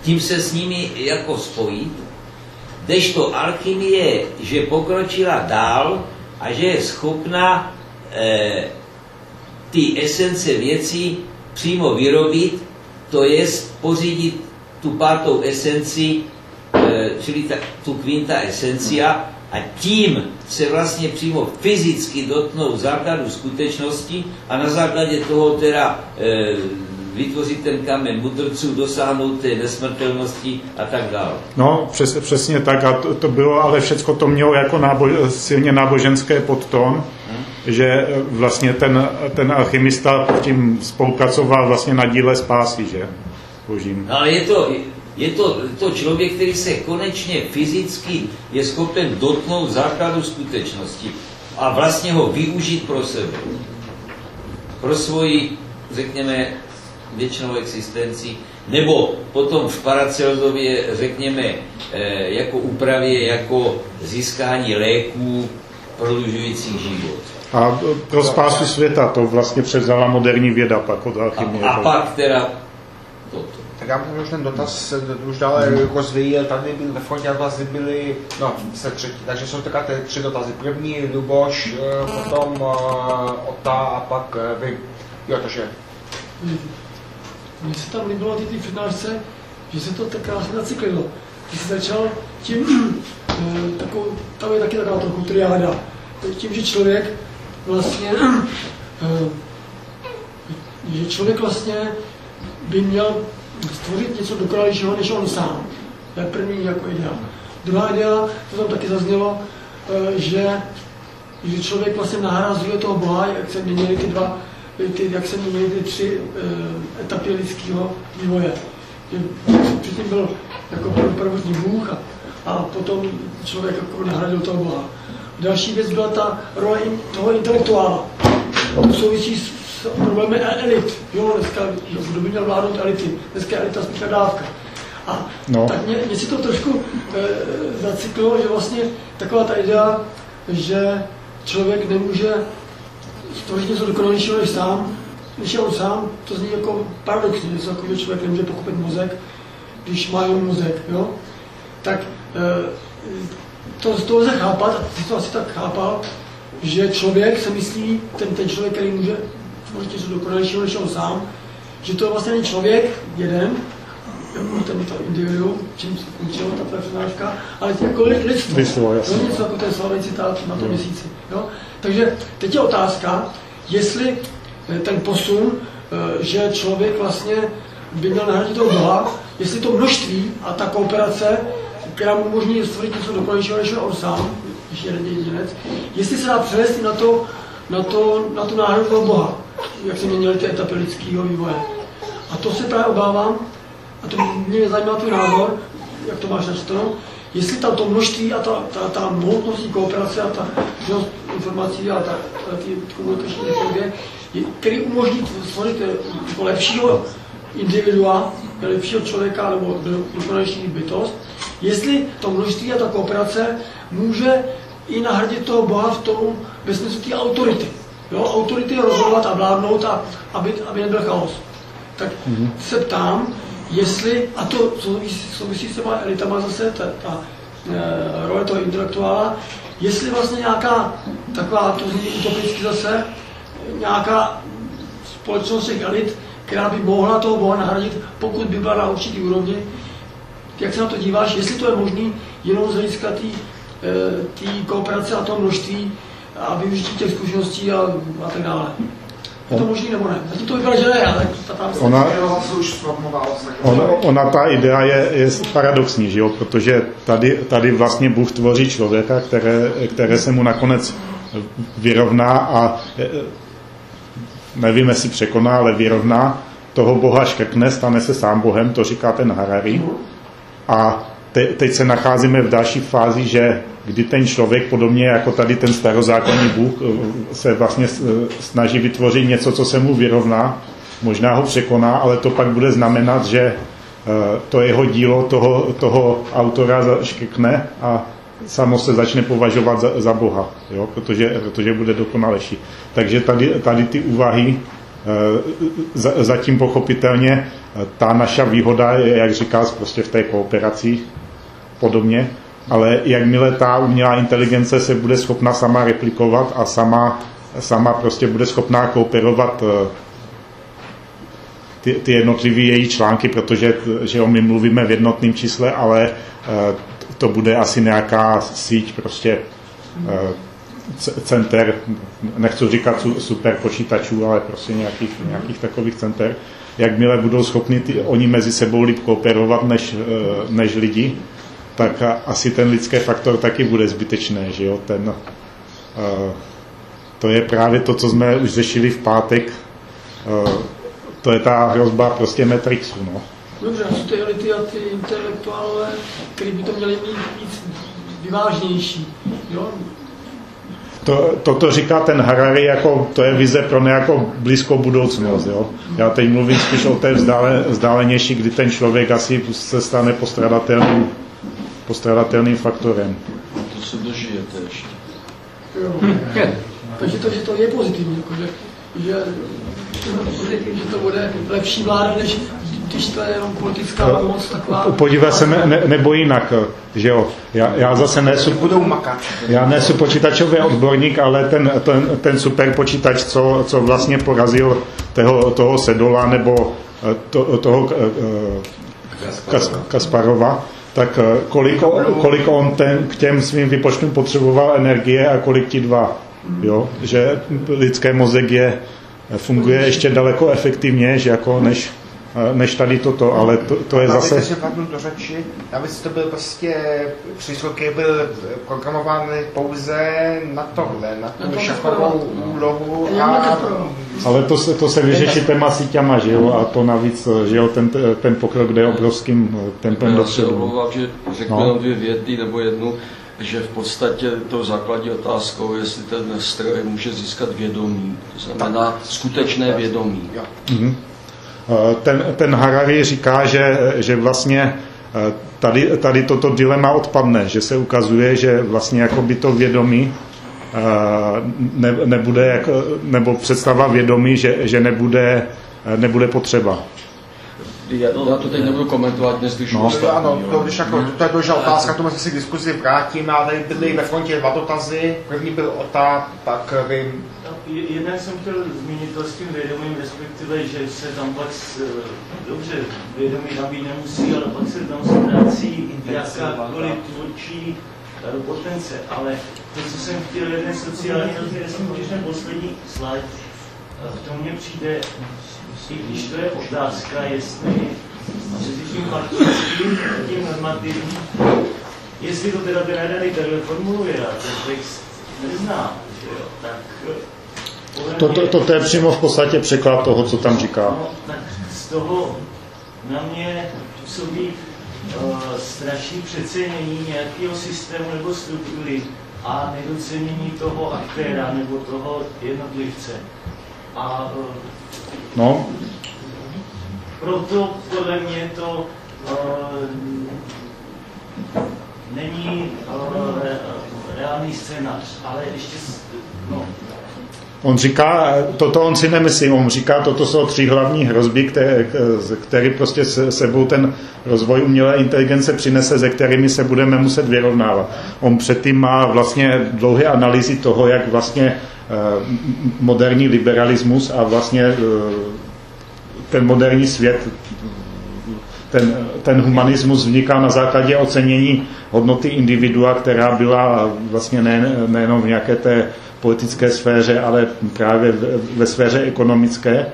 tím se s nimi jako spojit, kdežto alchymie, že pokročila dál a že je schopna e, ty esence věcí přímo vyrobit, to je pořídit tu pátou esenci, e, čili ta, tu quinta essencia, a tím se vlastně přímo fyzicky dotknou základu skutečnosti a na základě toho teda e, vytvořit ten kamen mudrců, dosáhnout té nesmrtelnosti a tak dále. No, přes, přesně tak a to, to bylo, ale všechno to mělo jako nábo, silně náboženské podton, hmm. že vlastně ten, ten alchymista tím spolupracoval vlastně na díle spásy, že? Božím. No, ale je to, je to, to člověk, který se konečně fyzicky je schopen dotknout základu skutečnosti a vlastně ho využít pro sebe. Pro svoji, řekněme, věčnou existenci, nebo potom v Paracelzově, řekněme, eh, jako úpravě, jako získání léků prodlužujících život. A pro spásu světa to vlastně převzala moderní věda pak od alchymie. A, a pak teda toto. Tak já můžu ten dotaz už dále hmm. rozvíjet. Tady byl ve frontě dotazy byly, no, se třetí, takže jsou takové ty tři dotazy. První Luboš, eh, potom uh, Ota a pak uh, vy. Jo, takže. Mně se tam líbilo ty, přednášce, že se to tak krásně nacyklilo. Ty jsi začal tím, takovou, tam je taky taková trochu triáda. Tím, že člověk vlastně, že člověk vlastně by měl stvořit něco dokonalějšího než on sám. To je první jako idea. Druhá idea, to tam taky zaznělo, eh, že, že člověk vlastně nahrazuje toho Boha, jak se měnili ty dva, ty, jak se měnili ty tři uh, etapy lidského vývoje. Předtím byl jako prvotní Bůh a, a potom člověk jako nahradil toho Boha. Další věc byla ta role toho intelektuála. To souvisí s problémy elit. Jo, dneska, kdo by měl vládnout elity? Dneska je elita spíš dávka. A no. tak mě, mě si to trošku e, zacyklilo, že vlastně taková ta idea, že člověk nemůže stvořit něco dokonalějšího než sám, než je on sám, to zní jako paradoxně, že jako, člověk nemůže pochopit mozek, když má jen mozek, jo? Tak e, to, to lze chápat, a ty to asi tak chápal, že člověk se myslí, ten, ten člověk, který může možná něco dokonalějšího než on sám, že to vlastně není člověk jeden, ten to individuum, čím se končila ta přednáška, ale jako lidstvo. Lidstvo, jasně. To něco jako ten slavný citát na tom no. měsíci. Jo? Takže teď je otázka, jestli eh, ten posun, eh, že člověk vlastně by měl nahradit toho Boha, jestli to množství a ta kooperace, která mu umožní stvořit něco dokonalějšího než on sám, když je jedinec, jestli se dá převést i na, to, na, to, na tu náhradu toho Boha jak se měnily ty etapy lidského vývoje. A to se právě obávám, a to mě zajímá tvůj názor, jak to máš načteno, jestli tam to množství a ta, ta, ta mohutnostní kooperace a ta informací a ta, ta ty komunikační technologie, který umožní stvořit eh, jako lepšího individua, lepšího člověka nebo dokonalejší bytost, jestli to množství a ta kooperace může i nahradit toho Boha v tom ve smyslu té autority. Jo, autority rozhodovat a vládnout, a, aby, aby nebyl chaos. Tak mm-hmm. se ptám, jestli, a to souvisí, s těma elitama zase, ta, ta e, role toho intelektuála, jestli vlastně nějaká taková, to zní utopicky zase, nějaká společnost těch elit, která by mohla toho Boha nahradit, pokud by byla na určitý úrovni. Jak se na to díváš, jestli to je možné jenom z hlediska té e, kooperace a toho množství a využití těch zkušeností a, a tak dále. Je to možný nebo ne? Zatím to vypadá, že ne, ale se ona, ona, ona, ta idea je, je paradoxní, že jo? protože tady, tady vlastně Bůh tvoří člověka, které, které se mu nakonec vyrovná a e, nevím, jestli překoná, ale vyrovná, toho Boha škrtne, stane se sám Bohem, to říká ten Harari. A te, teď se nacházíme v další fázi, že kdy ten člověk, podobně jako tady ten starozákonní Bůh, eh, se vlastně eh, snaží vytvořit něco, co se mu vyrovná, možná ho překoná, ale to pak bude znamenat, že eh, to jeho dílo toho, toho autora škrkne a samo se začne považovat za, za Boha, jo? Protože, protože bude dokonalejší. Takže tady, tady ty úvahy zatím pochopitelně ta naša výhoda je, jak říká, prostě v té kooperaci podobně, ale jakmile ta umělá inteligence se bude schopna sama replikovat a sama, sama prostě bude schopná kooperovat eh, ty, ty jednotlivé její články, protože že jo, my mluvíme v jednotném čísle, ale eh, to bude asi nějaká síť prostě eh, center, nechci říkat su- super počítačů, ale prostě nějakých, nějakých takových center. Jakmile budou schopni ty, oni mezi sebou líp kooperovat než, než lidi, tak a- asi ten lidský faktor taky bude zbytečný, že jo, ten, eh, to je právě to, co jsme už řešili v pátek, eh, to je ta hrozba prostě Matrixu, no. Dobře, a ty elity a ty intelektuálové, kteří by to měli mít víc vyvážnější. Jo? To, toto říká ten Harari, jako, to je vize pro nějakou blízkou budoucnost. Jo? Já teď mluvím spíš o té vzdále, vzdálenější, kdy ten člověk asi se stane postradatelným, postradatelným faktorem. To se dožijete ještě. Jo. Takže to, že to je pozitivní, jako, že, že, že to bude lepší vláda, než když to je jenom politická moc taková. Podívej se, ne, ne, nebo jinak, že jo, já, já zase nesu, Budou makat. já nesu počítačový odborník, ale ten, ten, ten super počítač, co, co vlastně porazil toho, toho Sedola nebo eh, to, toho eh, Kas, Kasparova, tak eh, kolik, kolik on ten, k těm svým vypočtům potřeboval energie a kolik ti dva. Jo? Že lidské mozek je, funguje ještě daleko efektivněji jako než, než tady toto, ale to, to je Zase... zase... si padnu do řeči, navíc to byl prostě přístroj, který byl programován pouze na tohle, na Na tu to šachovou no. úlohu Já a to- Ale to se, to se vyřeší těma síťama, že jo, a to navíc, že jo, ten, ten pokrok jde obrovským eh, tempem Já se dopředu. omlouvám, že řeknu No. jenom dvě věty nebo jednu, že v podstatě tou základní otázkou, jestli ten stroj může získat vědomí, to znamená skutečné vědomí. jo. Eh, Ten, ten Harari říká, že, že vlastně eh, tady, tady toto dilema odpadne, že se ukazuje, že vlastně jako by to vědomí eh, ne, nebude, jako, nebo představa vědomí, že, že nebude, nebude potřeba. Já, já to teď nebudu komentovat, nezvyšu No. No, ostatní, ano, to, když jako, to je důležitá otázka, k tomu se si k diskuzi vrátíme, ale tady byly ve frontě dva dotazy. První byl Ota, tak vím, Je- Jednak jsem chtěl zmínit to s tím vědomím, respektive, že se tam pak, s, eh, dobře, vědomí nabít nemusí, ale pak se tam ztrácí jakákoliv tvůrčí eh, potence. Ale to, co jsem chtěl, je ten sociální rozměr, jestli můžeš ten poslední slide, eh, to mně přijde, i když to je otázka, jestli mezi tím faktickým, tím normativním, jestli to teda ten takhle formuluje a ten text nezná, že jo, tak eh, To, to, to, to je přímo v podstatě překlad toho, co tam říká. No, tak z toho na mě působí uh, strašný přecenění nějakého systému nebo struktury a nedocenění toho aktéra nebo toho jednotlivce. A uh, No, proto podle mě to uh, není uh, re, reálný scénář, ale ještě, no, On říká, toto on si nemyslí, on říká, toto jsou tři hlavní hrozby, které, které prostě se sebou ten rozvoj umělé inteligence přinese, se kterými se budeme muset vyrovnávat. On předtím má vlastně dlouhé analýzy toho, jak vlastně eh, moderní liberalismus a vlastně eh, ten moderní svět ten, ten humanismus vzniká na základě ocenění hodnoty individua, která byla vlastně ne, nejenom v nějaké té politické sféře, ale právě ve, sféře ekonomické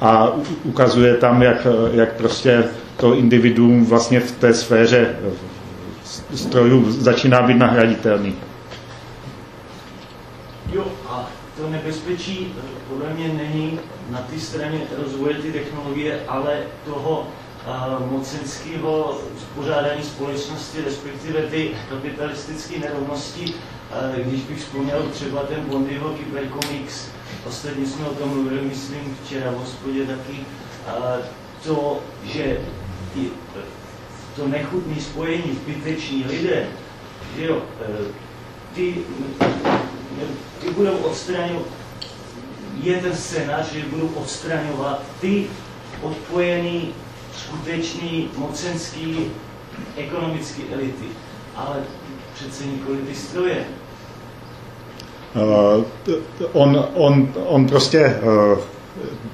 a ukazuje tam, jak, jak prostě to individuum vlastně v té sféře strojů začíná být nahraditelný. Jo, a to nebezpečí eh, podle mě není na té straně rozvoje ty technologie, ale toho mocenského uspořádání společnosti, respektive ty kapitalistické nerovnosti. Když bych vzpomněl třeba ten Bondyho Kybercomics, ostatně jsme o tom mluvili, myslím, včera v hospodě taky, to, že ty, to nechutné spojení, zbyteční lidé, že jo, eh, ty, ty budou odstraňovat, je ten scénář, že budou odstraňovat ty odpojený, skutečný, mocenský, ekonomický elity. Ale přece nikoli ty stroje. Uh, on, on, on prostě uh,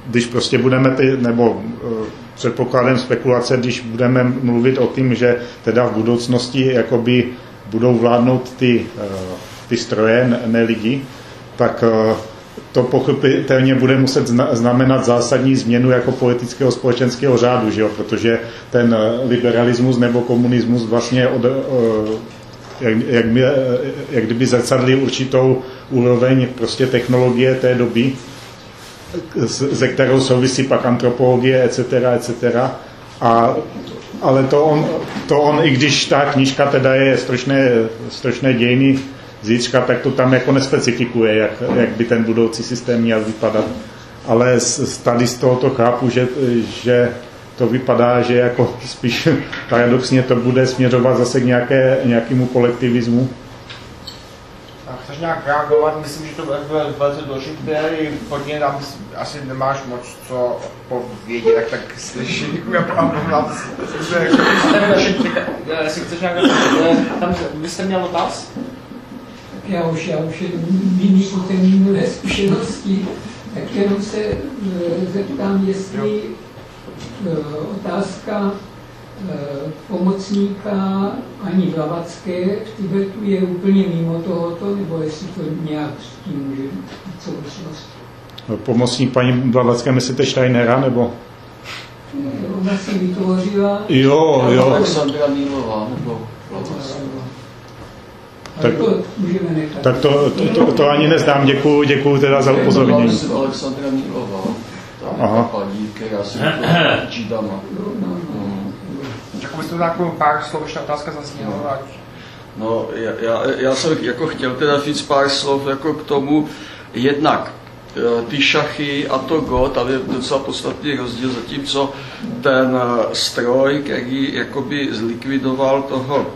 když prostě budeme ty, nebo eh, předpokladem spekulace, když budeme mluvit o tím, že teda v budoucnosti jakoby budou vládnout ty, ty stroje, ne, lidi, tak to pochopitelně bude muset znamenat zásadní změnu jako politického společenského řádu, že jo? protože ten liberalismus nebo komunismus vlastně od, jak, jak, by, jak kdyby zrcadlil určitou úroveň prostě technologie té doby, ze kterou souvisí pak antropologie, etc., etc. A, ale to on, to on, i když ta knížka teda je stročné, stročné dějiny zítřka, tak to tam jako nespecifikuje, jak, jak by ten budoucí systém měl vypadat. Ale z, tady z tohoto chápu, že, že to vypadá, že jako spíš paradoxně to bude směřovat zase k nějaké, nějakému kolektivismu. A chceš nějak reagovat? Myslím, že to bude velice důležité. Hodně tam asi nemáš moc co povědět, tak, tak slyším. Děkuji, já mám Jestli chceš nějak tam byste měl dotaz? Tak já už, já už u té minulé zkušenosti, tak jenom se e, zeptám, jestli Eh, otázka eh, pomocníka ani Blavacké v Tibetu je úplně mimo tohoto, nebo jestli to nějak s tím může být souvislost. Pomocník paní Blavacké, myslíte Steinera, nebo? Ona si vytvořila... Jo, jo. Alexandra Mílová, nebo tak, to můžeme nechat. Tak to, to, to, to ani neznám, děkuju, děkuju teda za upozornění. Alexandra Mílová. Aha. paní, která si džidama. Jako byste nějakou pár slov, ještě otázka zazněla. No. No, já, já, já jsem jako chtěl teda říct pár slov jako k tomu, jednak Eh, ty šachy a to Go, tam je docela podstatný rozdíl, zatímco ten eh, stroj, který jakoby zlikvidoval toho,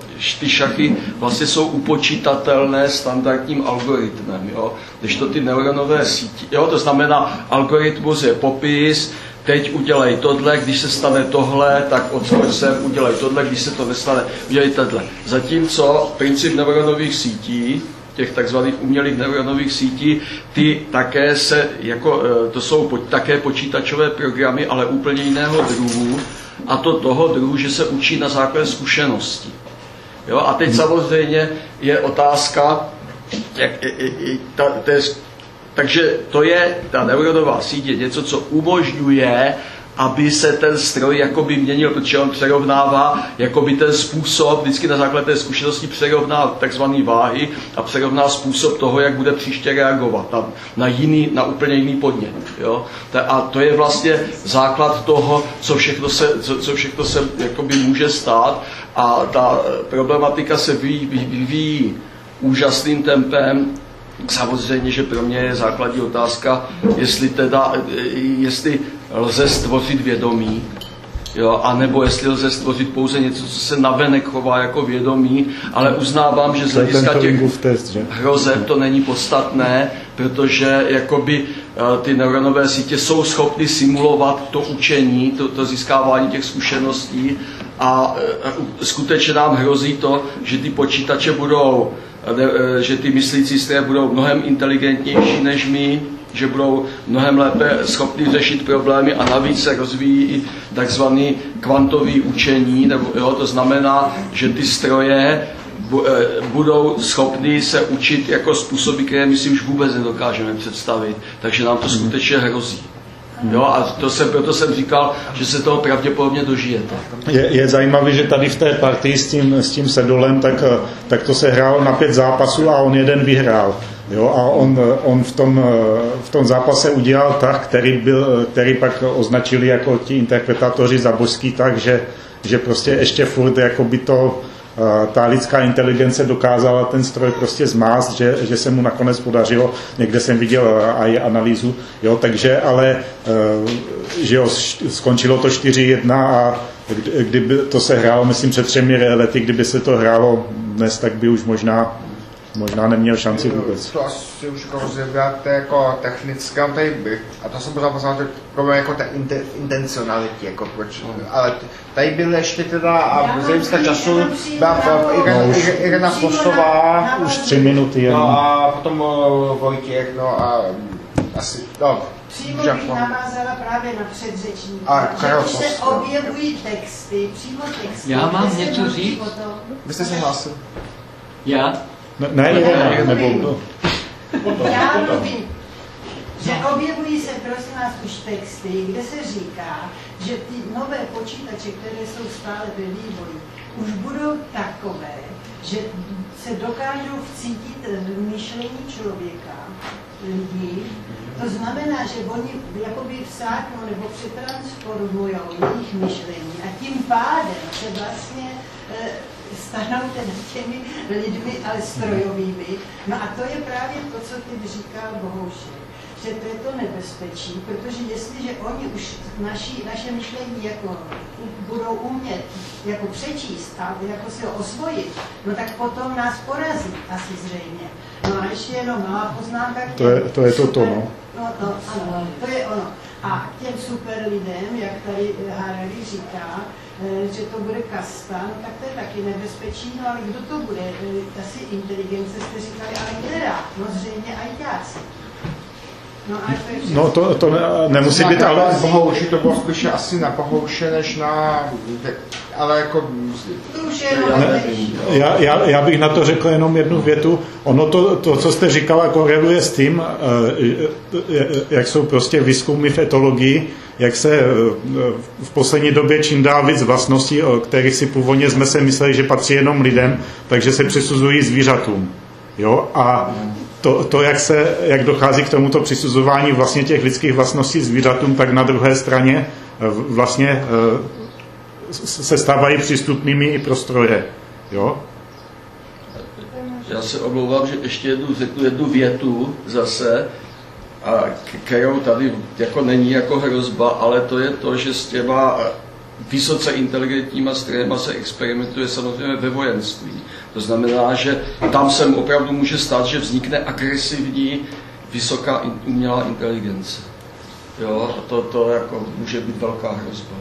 ty šachy vlastně jsou upočítatelné standardním algoritmem, jo? když to ty neuronové sítě, jo? to znamená, algoritmus je popis, teď udělej tohle, když se stane tohle, tak odskoč sem, udělej tohle, když se to nestane, udělej tohle. Zatímco princip neuronových sítí těch takzvaných umělých neuronových sítí, ty také se, jako, e, to jsou také počítačové programy, ale úplně jiného druhu, a to toho druhu, že se učí na základě zkušeností. Jo? A teď samozřejmě je otázka, jak, ta, to je, takže to je, ta neuronová síť je něco, co umožňuje aby se ten stroj jakoby měnil, protože on přerovnává jakoby ten způsob, vždycky na základě té zkušenosti přerovná takzvané váhy a přerovná způsob toho, jak bude příště reagovat na, na, jiný, na úplně jiný podnět. Jo? A to je vlastně základ toho, co všechno se, co, co všechno se jakoby může stát a ta problematika se vyvíjí, vyvíjí úžasným tempem Samozřejmě, že pro mě je základní otázka, jestli teda, jestli lze stvořit vědomí, jo, anebo jestli lze stvořit pouze něco, co se navenek chová jako vědomí, ale uznávám, že z hlediska těch test, že? hrozeb to není podstatné, protože jakoby eh, ty neuronové sítě jsou schopny simulovat to učení, to, to získávání těch zkušeností a eh, skutečně nám hrozí to, že ty počítače budou E, že ty myslící stroje budou mnohem inteligentnější než my, že budou mnohem lépe schopni řešit problémy a navíc se rozvíjí i takzvaný kvantový učení, nebo, jo, to znamená, že ty stroje e, budou schopni se učit jako způsoby, které my si už vůbec nedokážeme představit. Takže nám to skutečně hrozí. Jo, a to jsem, proto jsem říkal, že se toho pravděpodobně dožijete. Je, je zajímavé, že tady v té partii s tím, s tím Sedolem, tak, tak to se hrálo na pět zápasů a on jeden vyhrál. Jo, a on, on v, tom, v tom zápase udělal tak, který, byl, který pak označili jako ti interpretátoři za božský tak, že, že prostě ještě furt jako by to ta lidská inteligence dokázala ten stroj prostě zmást, že, že se mu nakonec podařilo, někde jsem viděl i analýzu, jo, takže ale, e, že jo, skončilo to 4-1 a kdyby to se hrálo, myslím, před třemi lety, kdyby se to hrálo dnes, tak by už možná možná neměl šanci vůbec. To asi už jako rozebrat jako technické, tady by, a to jsem pořád poznal, to jako ta intencionality, jako proč, ale tady byl ještě teda, a z hlediska času, byla Irena, no, Irena Kosová, už tři minuty jenom. No a potom Vojtěch, no a asi, no, Přímo bych navázala právě na předřečníka, A že Karel když se objevují texty, přímo texty. Já mám něco říct? vy jste se hlásil. Já? Ne, ne, ne, ne nebo. Já mluvím, že objevují se prosím vás už texty, kde se říká, že ty nové počítače, které jsou stále ve vývoji, už budou takové, že se dokážou vcítit v myšlení člověka, lidí. To znamená, že oni jakoby vsáknou nebo přetransformují jejich myšlení a tím pádem se vlastně eh, stanou teda těmi lidmi, ale strojovými. No a to je právě to, co teď říkal Bohoušek že to je to nebezpečí, protože jestliže oni už naši, naše myšlení jako budou umět jako přečíst a jako si ho osvojit, no tak potom nás porazí asi zřejmě. No a ještě jenom malá poznámka. To je- to je to to, no. No, no, ano, to je ono. A těm super lidem, jak tady Harari říká, eh, že to bude kasta, no tak to je taky nebezpečí, no ale kdo to bude? Eh, Asi inteligence jste říkali, ale která? No zřejmě ajťáci. No to No to, to ne, nemusí být, ale... Na Bohouši to bylo spíše asi na Bohouše, než na... Ale jako... To už je jenom vedlejší. Já, já, já bych na to řekl jenom jednu větu. Ono to, to co jste říkala, koreluje s tím, eh, eh, jak jsou prostě výzkumy v etologii, jak se eh, v poslední době čím dál víc vlastností, o kterých si původně jsme se mysleli, že patří jenom lidem, takže se přisuzují zvířatům. Jo? A to, to jak, se, jak dochází k tomuto přisuzování vlastně těch lidských vlastností zvířatům, tak na druhé straně eh, vlastně eh, se stávají přístupnými i pro stroje. Jo? Já se omlouvám, že ještě jednu, řeknu jednu větu zase, a kterou tady jako není jako hrozba, ale to je to, že s těma vysoce inteligentníma strojema se experimentuje samozřejmě ve vojenství. To znamená, že tam se opravdu může stát, že vznikne agresivní vysoká umělá inteligence. Jo, a to, to jako může být velká hrozba.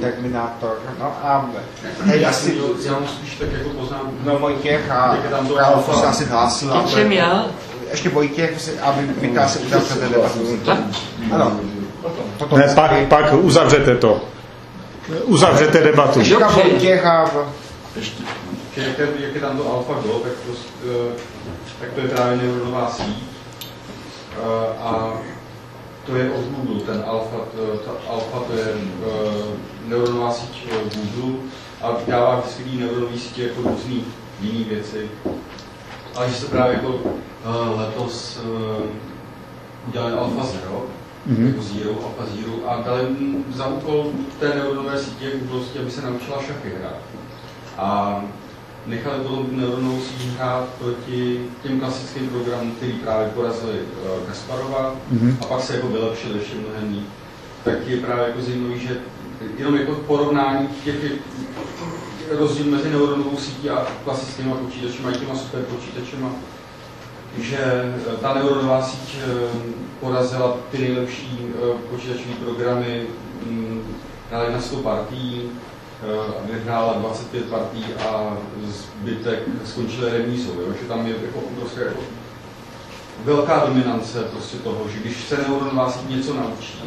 Terminátor. No a hej, asi... Já mám spíš tak jako poznámku. No Vojtěch a Jak je tam to Karol alfa? se asi hlásil. Jsem já. Ještě Vojtěch, aby vy asi uzavřete debatu. Ano. Toto Ne, pak, pak uzavřete to. Uzavřete debatu. Ještě, Že jak je, jak je tam to AlphaGo, tak, prostě, eh, tak to je právě neuronová síť. Eh, A to je od Google, ten Alpha, to, ta Alpha to je eh, neuronová síť eh, Google a dává vždycky neuronové sítě jako různé jiné věci. Ale že se právě jako eh, letos eh, udělali Alpha Zero, Mhm. jako Zero, Alpha Zero a dali mu za úkol té neuronové sítě Google, aby se naučila šachy hrát. A nechali potom neuronovou síť hrát proti těm klasickým programům, který právě porazili uh, Kasparova Mhm. a pak se jako vylepšili ještě mnohem líp. Tak je právě jako zajímavý, že jenom jako porovnání těch rozdíl mezi neuronovou sítí a klasickými počítačemi a těma super počítačema, že eh, ta neuronová síť eh, porazila ty nejlepší eh, počítačové programy mm, na 100 partií, eh, vyhrála 25 partií a zbytek skončili remízou, jo? že tam je jako, prostě jako velká dominance prostě toho, že když se neuronová síť něco naučí,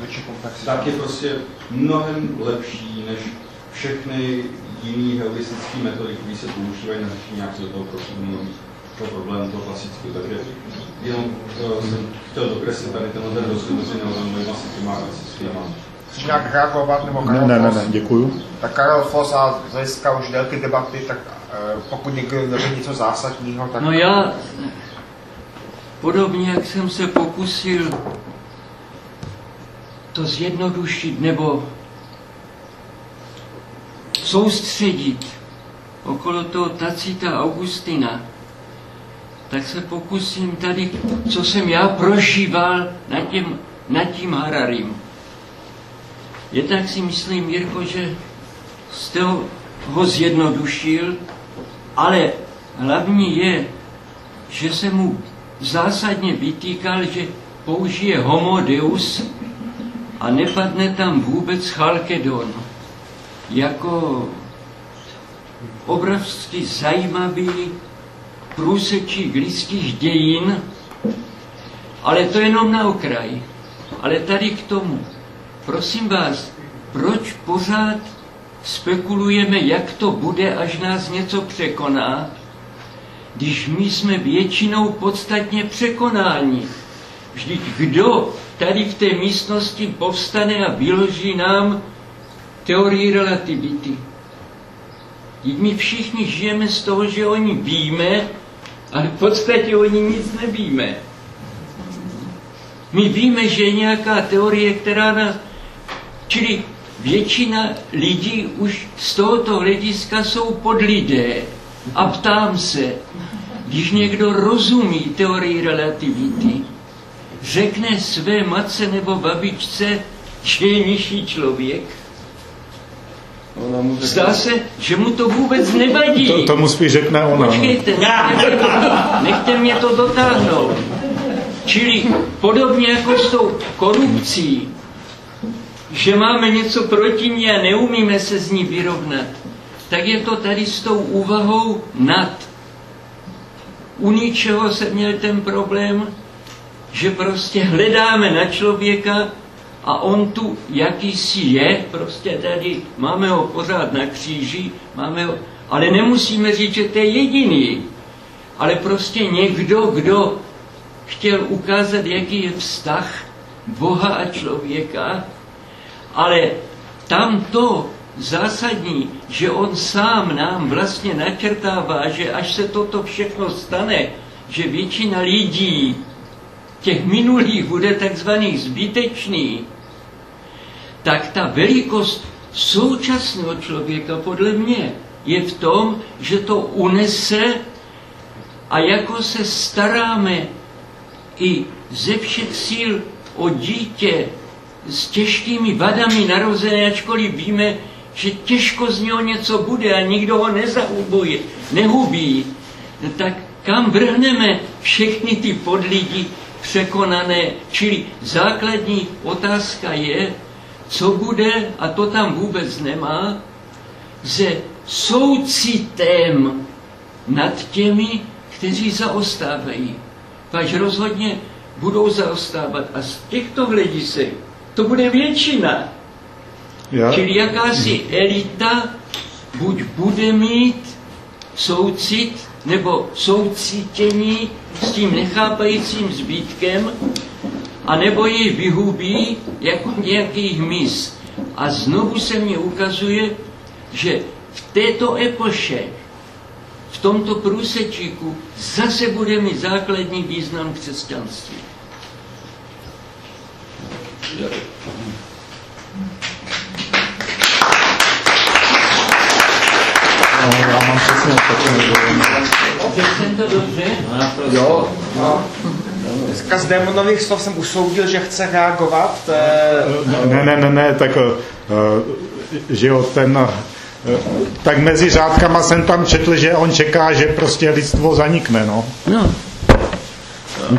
tak je prostě mnohem lepší než všechny jiné heuristické metody, které se používají na řešení nějakého toho problému, toho problému, toho klasického. Takže jenom uh, jsem chtěl dokreslit tady tenhle ten rozdíl mezi neuronovými sítěma a klasickými. Chceš nějak reagovat, nebo Ne, Karel ne, ne, ne, děkuju. Tak Karel Foss a z hlediska už délky debaty, tak eh, pokud někdo neví něco zásadního, tak... No já, podobně jak jsem se pokusil to zjednodušit nebo soustředit okolo toho Tacita Augustina, tak se pokusím tady, co jsem já prožíval nad tím, nad tím Hararim. Jednak si myslím, Jirko, že jste ho, ho zjednodušil, ale hlavní je, že se mu zásadně vytýkal, že použije homo deus a nepadne tam vůbec Chalkedon. Jako obrovsky zajímavý průsečík lidských dějin Ale to jenom na okraji. Ale tady k tomu. Prosím vás, proč pořád spekulujeme, jak to bude, až nás něco překoná, když my jsme většinou podstatně překonáni. Vždyť kdo tady v té místnosti povstane a vyloží nám teorii relativity? Vždyť my všichni žijeme z toho, že oni víme, ale v podstatě oni nic nevíme. My víme, že je nějaká teorie, která nás... Čili většina lidí už z tohoto hlediska jsou podlidé. A ptám se, když někdo rozumí teorii relativity, řekne své matce nebo babičce, že je nižší člověk, Zdá se, že mu to vůbec nevadí. To, tomu spíš řekne ona. no. Počkejte, nechte mě, to, nechte mě to dotáhnout. Čili podobně jako s tou korupcí, že máme něco proti ní a neumíme se z ní vyrovnat, tak je to tady s tou úvahou nad. U ničeho se měl ten problém, že prostě hledáme na člověka a on tu jakýsi je, prostě tady máme ho pořád na kříži, máme ho, ale nemusíme říct, že to je jediný, ale prostě někdo, kdo chtěl ukázat, jaký je vztah Boha a člověka, ale tam to zásadní, že on sám nám vlastně načrtává, že až se toto všechno stane, že většina lidí těch minulých bude takzvaných zbytečný, tak ta velikost současného člověka podle mě je v tom, že to unese a jako se staráme i ze všech síl o dítě s těžkými vadami narozené, ačkoliv víme, že těžko z něho něco bude a nikdo ho nezahubuje, nehubí, tak kam vrhneme všechny ty podlidi překonané. Čili základní otázka je, co bude, a to tam vůbec nemá, se soucitem nad těmi, kteří zaostávají. Pač rozhodně budou zaostávat. A z těchto hledisek to bude většina. Já, Čili jakási elita buď bude mít soucit nebo soucítění s tím nechápajícím zbytkem, a nebo jej vyhubí jako nějaký hmyz. A znovu se mně ukazuje, že v této epoše, v tomto průsečíku zase bude mít základní význam křesťanství. já mám přesně takový Řekl jsem to dobře? Jo, no. Dneska z démonových slov jsem usoudil, že chce reagovat. eh, Ne, ne, ne, ne, tak eh, že jo, ten eh, tak mezi řádkama jsem tam četl, že on čeká, že prostě lidstvo zanikne, no. No.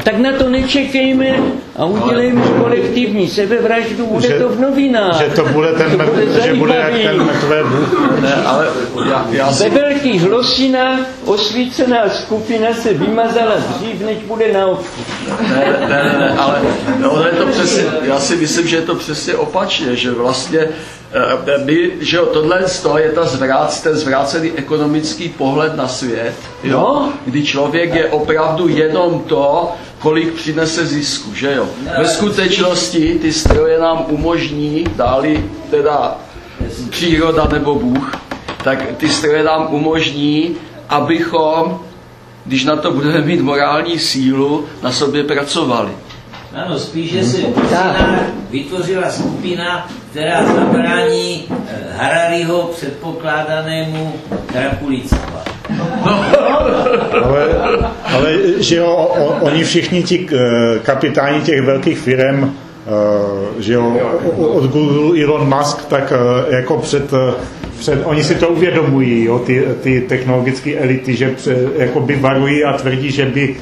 Tak na to nečekejme a udělejme kolektivní sebevraždu, bude Že- to v novinách. Že to bude ten, To bude že bude jak ten mrtvé. Ne, ale já, já Ve si... velkých hlosinách osvícená skupina se vymazala dřív, než bude na obchu. Ne, ne, ne, ne, ale no, je to přesně, já si myslím, že je to přesně opačně, že vlastně my, že jo, tohle je ta zvrác, ten zvrácený ekonomický pohled na svět, jo, No. kdy člověk je opravdu jenom to, kolik přinese zisku, že jo. Ve skutečnosti ty stroje nám umožní, dáli teda příroda nebo Bůh, tak ty stroje nám umožní, abychom, když na to budeme mít morální sílu, na sobě pracovali. Ano, spíše se vytvořila, vytvořila skupina, která zabrání eh, Harariho předpokládanému krachu lidstva. Ale, ale že jo, o, oni všichni ti eh, kapitáni těch velkých firm, eh, že jo, od Google Elon Musk, tak jako před, před oni si to uvědomují, jo, ty, ty technologické elity, že pře, jako by varují a tvrdí, že by,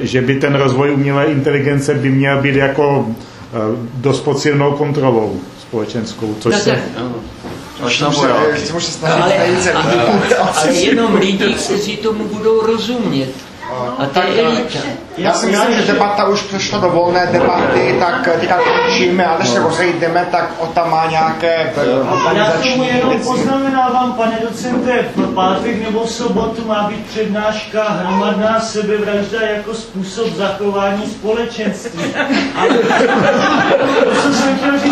že by ten rozvoj umělé inteligence by měl být jako eh, dost pod silnou kontrolou společenskou, což No se, tak, Až na Že morál. se může snažit ale, ale jenom lidi, kteří tomu budou rozumět. A to je elita. Já si myslím, že debata už přešla do volné debaty, tak teďka končíme a než se rozejdeme, tak o tam má nějaké Já tomu jenom poznamenávám, pane docente, v pátek nebo v sobotu má být přednáška hromadná sebevražda jako způsob zachování společenství. Ale to, co jsem chtěl říct,